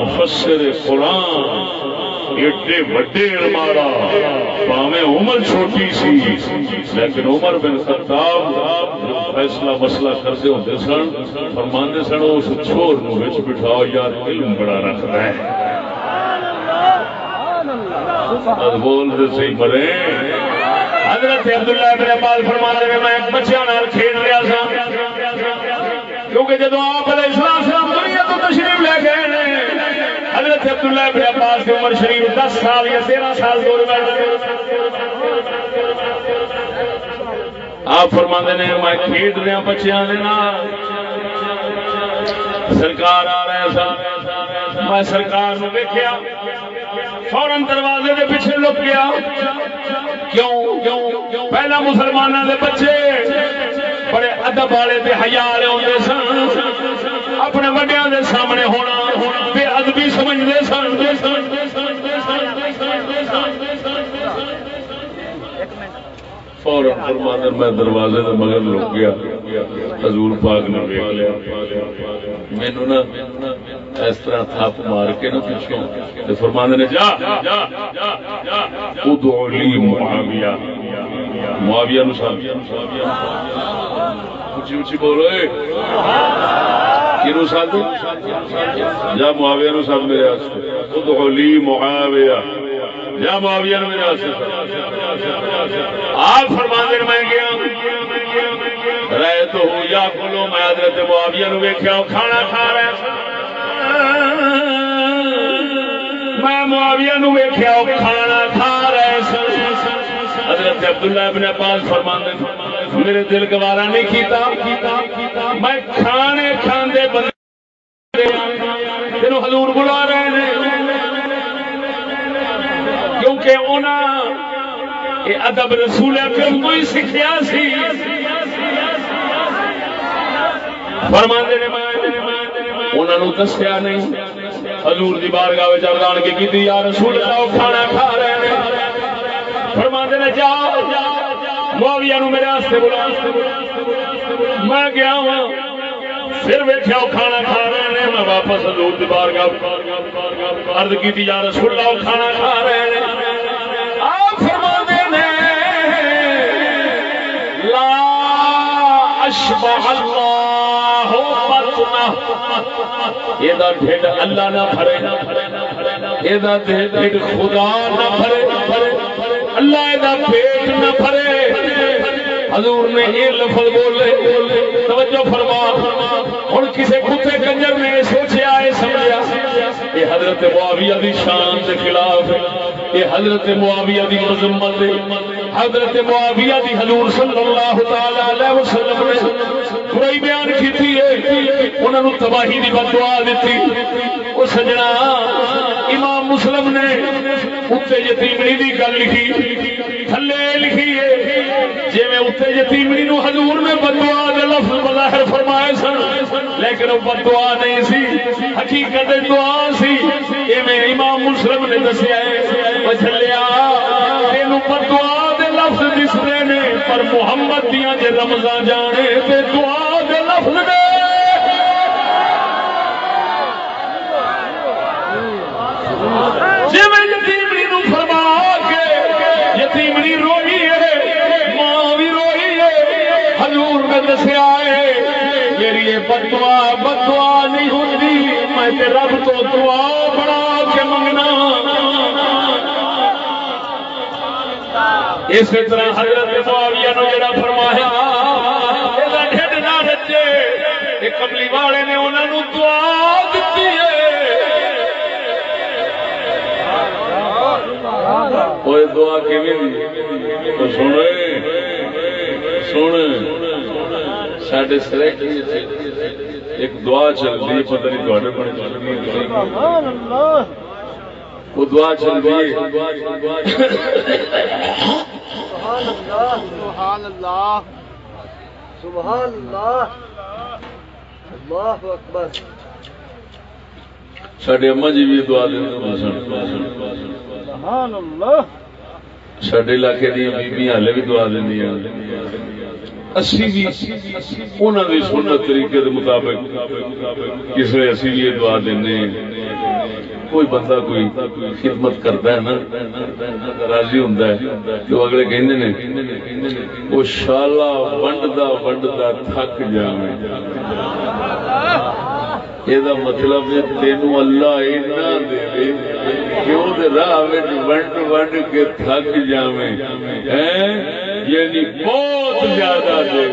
مفسر قرآن، ایڈے بڑے مارا پاوے عمر چھوٹی سی، لیکن عمر بن خطاب فیصلہ مسئلہ کرتے ہوتے سن، فرماندے سن اس چھوڑ نو وچ بٹھاؤ، یار، علم بڑا رکھتا ہے. بول دے صحیح مرے. حضرت عبداللہ ابن عباس فرماتے ہیں، میں بچیاں نال کھیل رہا سا کیونکہ جدو آپ علیہ السلام سلام دنیا تو تشریف لے گئے نے حضرت عبداللہ ابن عباس کی عمر شریف دس سال یا تیرہ سال دور میں آپ فرماتے ہیں میں کھیل رہا بچیاں دے نال۔ سرکار آ رہے سن میں سرکار نو ویکھیا۔ فورن دروازے دے پیچھے لک گیا۔ کیوں؟ پہلا مسلمانوں دے بچے۔ بڑے ادب والے تے حیا والے ہوندے سن، اپنے وڈیاں دے سامنے ہونا بے ادبی سمجھدے سن۔ فوراً فرمانے میں دروازے دے مگر لک گیا، حضور پاک نے ویکھ لیا۔ مینوں نا اس طرح تھپ مار کے نا پیچھوں تے فرمانے نے، جا، ادعو لی معاویہ۔ معاویہ نو سب اچھی اچھی بولو کنو ساتھ جا معاویہ نو سب میرے واسطے ادعو لی معاویہ۔ یا معاویہ نو میرے واسطے آپ فرماندے میں گیا۔ رہے تو ہوں یا کھولو میں حضرت معاویہ نو ویکھیا کھانا کھا رہا میں معاویہ نو ویکھیا کھانا کھا رہے حضرت عبداللہ ابن عباس فرماندے میرے دل گوارا نہیں کیتا۔ میں کھانے کھاندے بندے تینوں حضور بلا رہے ہیں کیونکہ انہاں یہ ادب رسول اکرم کو ہی سیکھیا سی۔ فرماندے نے انہوں نے دسیا نہیں۔ حضور دی بارگاہ وچ اعلان کی کیتی، یا رسول اللہ، کھانا کھا رہے ہیں فرماندے معاویہ نو میرے واسطے بلا میں گیا ہوں پھر ویکھیا کھانا کھا رہے ہیں، میں واپس حضور دی بارگاہ عرض کیتی، یا رسول اللہ کھانا کھا رہے ہیں۔ آپ فرماندے نے، لا اشبہ اللہ بطنہ۔ یہ دا ڈھڈ اللہ نہ بھرے۔ یہ دا ڈھڈ خدا نہ بھرے۔ اللہ دا پیٹ نہ بھرے۔ حضور نے یہ لفظ بولے، توجہ فرما۔ ہوں کسی کتے کنجر نے سوچیا ہے سمجھا یہ حضرت معاویہ دی شان کے خلاف یہ حضرت معاویہ دی مذمت حضرت معاویہ دی حضور صلی اللہ تعالی علیہ وسلم نے کوئی بیان کیتی ہے؟ انہاں نو تباہی دی بدعا دتی۔ او سجنا، امام مسلم نے اوتے یتیمنی دی گل لکھی۔ جی میں اتنے یتیمنی نو حضور نے بدعا دے لفظ بظاہر فرمائے سن، لیکن وہ بدعا نہیں سی، حقیقت دعا سی۔ یہ میں امام مسلم نے دسیا ہے وہ چلیا تینوں بدعا دے لفظ دستے نے، پر محمد دیا جے رمضان جانے، تے دعا دسیا ہے میری یہ بدعا بدعا نہیں ہوتی۔ میں رب تو دعا بنا کے منگنا۔ اسی طرح حضرت معاویہ نے جڑا فرمایا ڈھڈ نہ رچے کملی والے نے انہوں دعا دیتی ہے۔ دعا کیویں دی؟ تو سن سن ساڈے سریکی ایک دعا چل رہی پتہ نہیں تواڈے بڑے سبحان اللہ وہ دعا چل رہی ہے سبحان اللہ سبحان اللہ اللہ اکبر ساڈے اما جی بھی دعا دیں سن سبحان اللہ سڈے علاقے دیا بیبیاں ہلے بھی دعا دیا اسی بھی انہوں نے سنت طریقے کے مطابق کس لیے اسی بھی یہ دعا دینے کوئی بندہ کوئی خدمت کرتا ہے نا، راضی ہوں جو اگلے کہندے نے، وہ شالا ونڈدا ونڈدا تھک جاوے۔ یہ مطلب ہے تینوں اللہ اینا دے کہ وہ راہ ونڈ ونڈ کے تھک جاوے۔ یعنی بہت زیادہ دے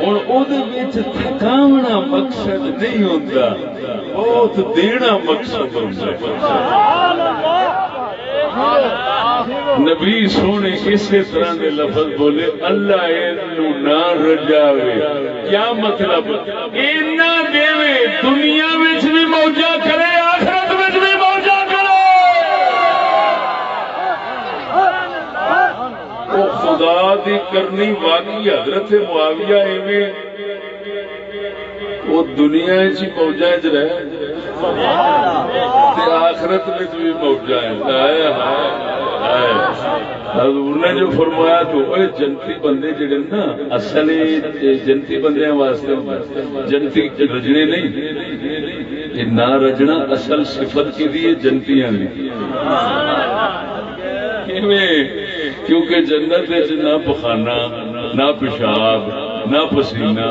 ہوں وہ تھکاونا مقصد نہیں ہوتا بہت دینا مقصد نبی سونے اسی طرح کے لفظ بولے، اللہ نہ رجاوے۔ کیا مطلب؟ اینا دے دنیا بھی موجہ کرے آخرت بھی موجہ کرے وہ خدا دی کرنی واقعی حضرت معاویہ ایویں وہ دنیا چ موجا چ رہے آخرت میں بھی موجا ہے۔ حضور نے جو فرمایا تو جنتی بندے جڑے نا اصل جنتی بندے واسطے جنتی رجنے نہیں نہ رجنا اصل صفت کی دی جنتیاں کیونکہ جنت نہ پخانا نہ پیشاب، نہ پسینہ،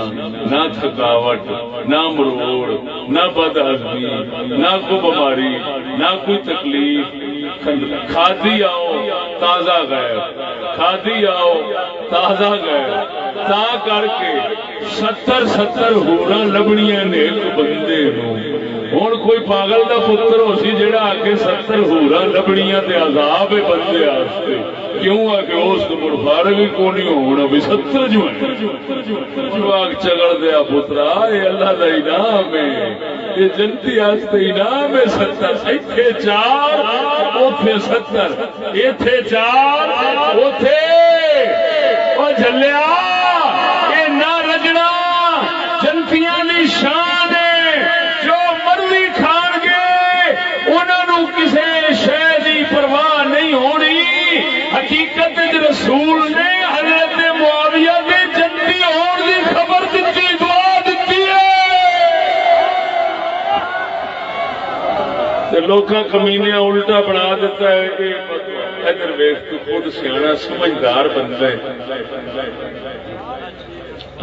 نہ تھکاوٹ، نہ مروڑ، نہ بدہضمی نہ کوئی بیماری، نہ کوئی تکلیف۔ کھادی آؤ، تازہ گئے کھادی آؤ، تازہ گئے تا کر کے ستر ستر ہورا لبنیاں نے ایک بندے نو ہوں کوئی پاگل کا پتر ہو سی جہاں آ کے ستر ہورا لبنیاں تے عذاب ہے بندے واسطے کیوں آ کے اس کو مڑ فارغ ہی کو نہیں ہونا؟ بھی ستر جو جواگ چگڑ دیا پترا یہ اللہ کا انعام ہے۔ یہ جنتی واسطے انعام ہے ستر۔ ایتھے چار، اوتھے ستر۔ ایتھے چار، اوتھے۔ او جھلیا یہ نہ رجنا جنتیاں دی شان ہے جو مرضی کھان گے انہوں کسی شہ کی پرواہ نہیں ہونی حقیقت رسول نے حضرت معاویہ کے جنتی ہون کی خبر دیتی دعا دیتی ہے۔ لوگ کمینیا الٹا بنا دیتا ہے ادھر ویخ تو خود سیاح، سمجھدار بندہ ہے۔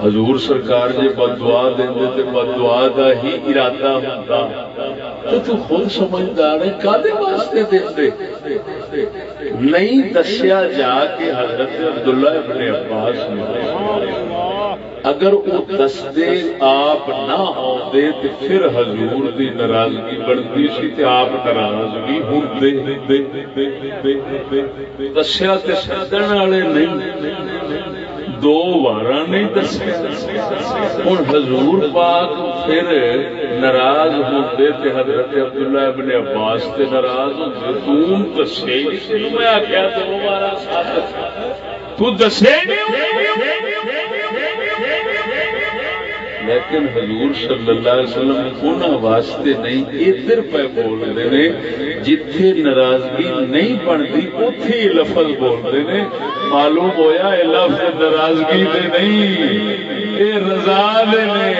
حضور سرکار جی بدوا دیں تے بدوا دا ہی ارادہ ہوتا تو تو خود سمجھدار ہے کالے واسطے دے نہیں دسیا جا کے حضرت عبداللہ ابن عباس نے اگر وہ دستے آپ نہ آتے تو پھر حضور دی ناراضگی بڑھتی سی تے آپ ناراض بھی ہوتے دسیا تے سدن والے نہیں۔ دو بار نہیں دسیا ہوں حضور پاک پھر ناراض ہوتے تے حضرت عبداللہ ابن عباس تے ناراض ہوتے تم دسے میں آخیا دو بار تو دسے لیکن حضور صلی اللہ علیہ وسلم انہوں واسطے نہیں، ادھر پہ بول رہے ہیں جتھے ناراضگی نہیں بنتی اتے ہی لفظ بولتے ہیں معلوم ہویا یہ لفظ ناراضگی دے نہیں یہ رضا دے نے۔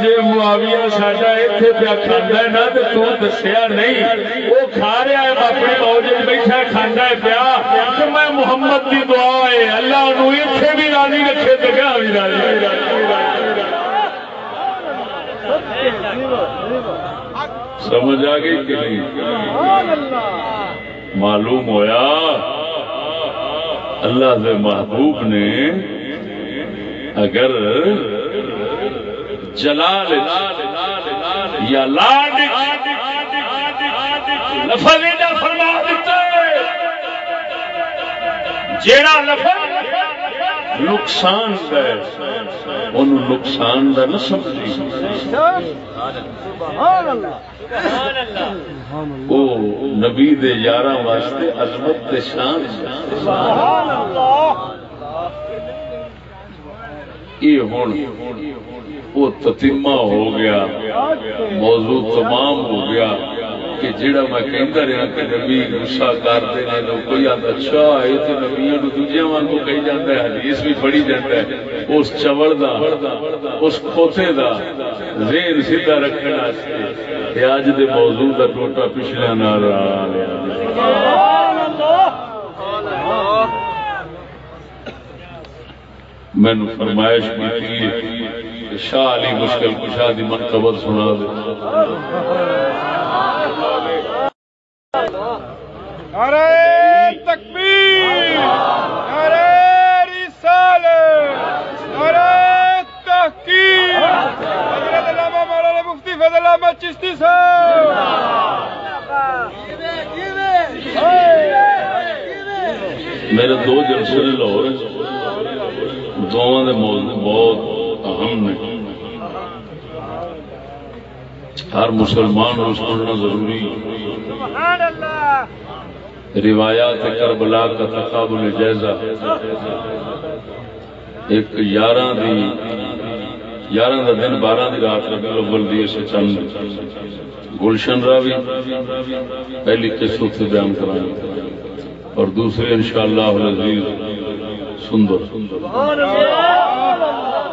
جی معاویہ ساڈا اتنے پیا کھانا ہے نا تو تو دسیا نہیں وہ کھا رہا ہے اپنے موج بیٹھا کھانا ہے پیا۔ میں محمد کی دعا ہے، اللہ انہوں اتنے بھی راضی رکھے تو کیا بھی راضی سمجھ آ گئی کہ نہیں؟ معلوم ہویا اللہ سے محبوب نے اگر جلال یا لاڈ لفظ فرما دیتا ہے۔ جیڑا لفظ نقصان ہے۔ ان نقصان کا نہ سمجھی۔ وہ نبی دے یارہ واسطے عظمت دے شان۔ یہ ہوں وہ تتیما ہو گیا۔ موضوع تمام ہو گیا۔ کہ جڑا میں کہندا رہا کہ نبی غصہ کرتے ہیں، لوگ کوئی آتا اچھا یہ تو نبیاں نو دوجے وانگو کہی جاندا ہے، حدیث بھی پڑھی جاندا ہے، اس چوڑ دا، اس کھوتے دا ذہن سیدھا رکھنے واسطے تے اج دے موضوع دا ٹوٹا پچھلے نال آ لیا میں فرمائش کی شاہ علی مشکل کشا دی منقبت سنا دے۔ ارے تکبیر ارے رسالت ارے تحقیق۔ حضرت علامہ مولانا مفتی فضل احمد چشتی صاحب۔ میرے دو جلسے نے لاہور دونوں کے موضوع بہت اہم نے ہر مسلمان کو سننا ضروری سبحان اللہ روایات کربلا کا تقابل جائزہ۔ ایک یارہ دی یارہ دا دن بارہ دی رات ربی الاول دی سے چند۔ گلشن راوی، پہلی قسط سے بیان کرائیں اور دوسرے انشاءاللہ العزیز، سندر۔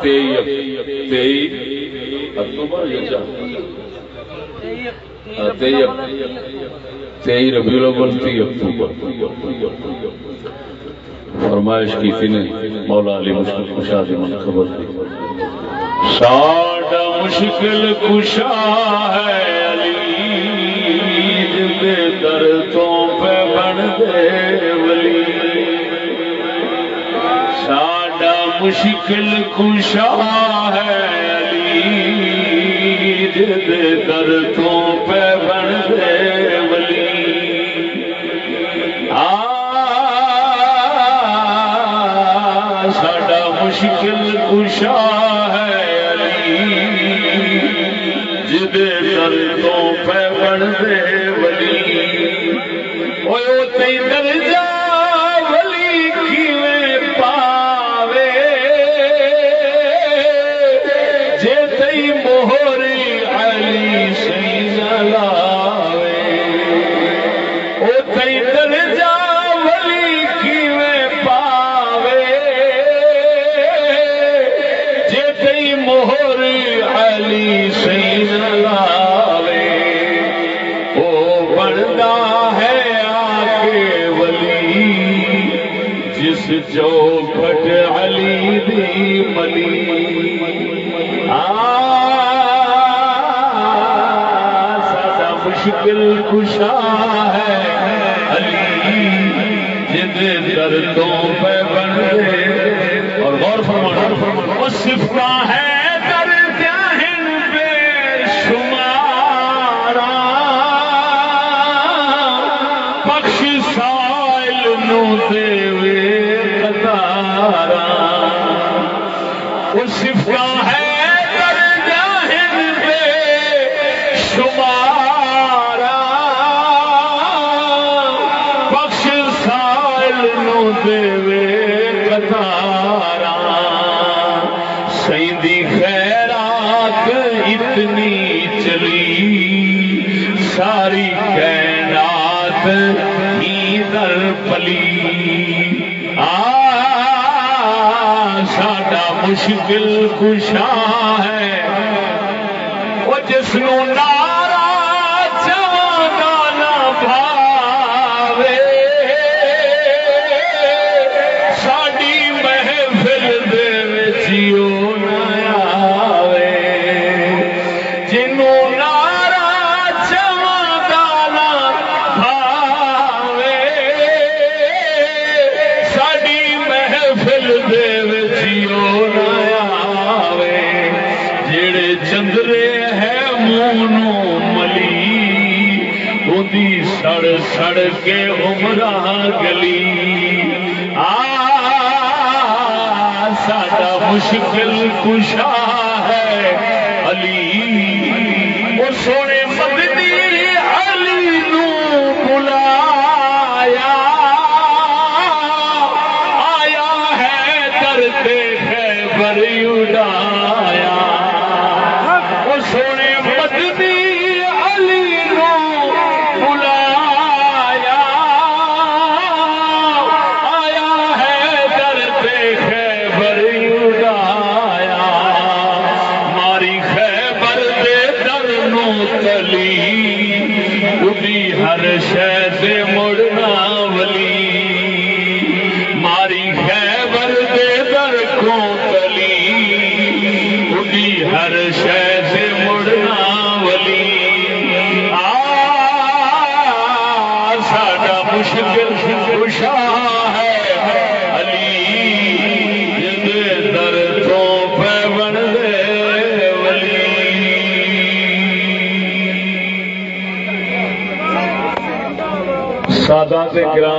تئی تئی اکتوبر یا چار تئی تئی ربیع الاول تی اکتوبر۔ فرمائش کی تھی نے، مولا علی مشکل کشا دی من خبر دی۔ ساڈا مشکل کشا ہے علی دے دردوں پہ بن دے ولی۔ ساڈا مشکل کشا ہے دے دردوں پہ بندا ہے آ ولی، جس جو کھٹ علی دی ملی۔ آ، سادہ مشکل کشا ہے علی جد دردوں پہ بن گئے اور غور فرمانا وہ صفا ہے مشکل کشا مشکل کشا ولی سادات کرام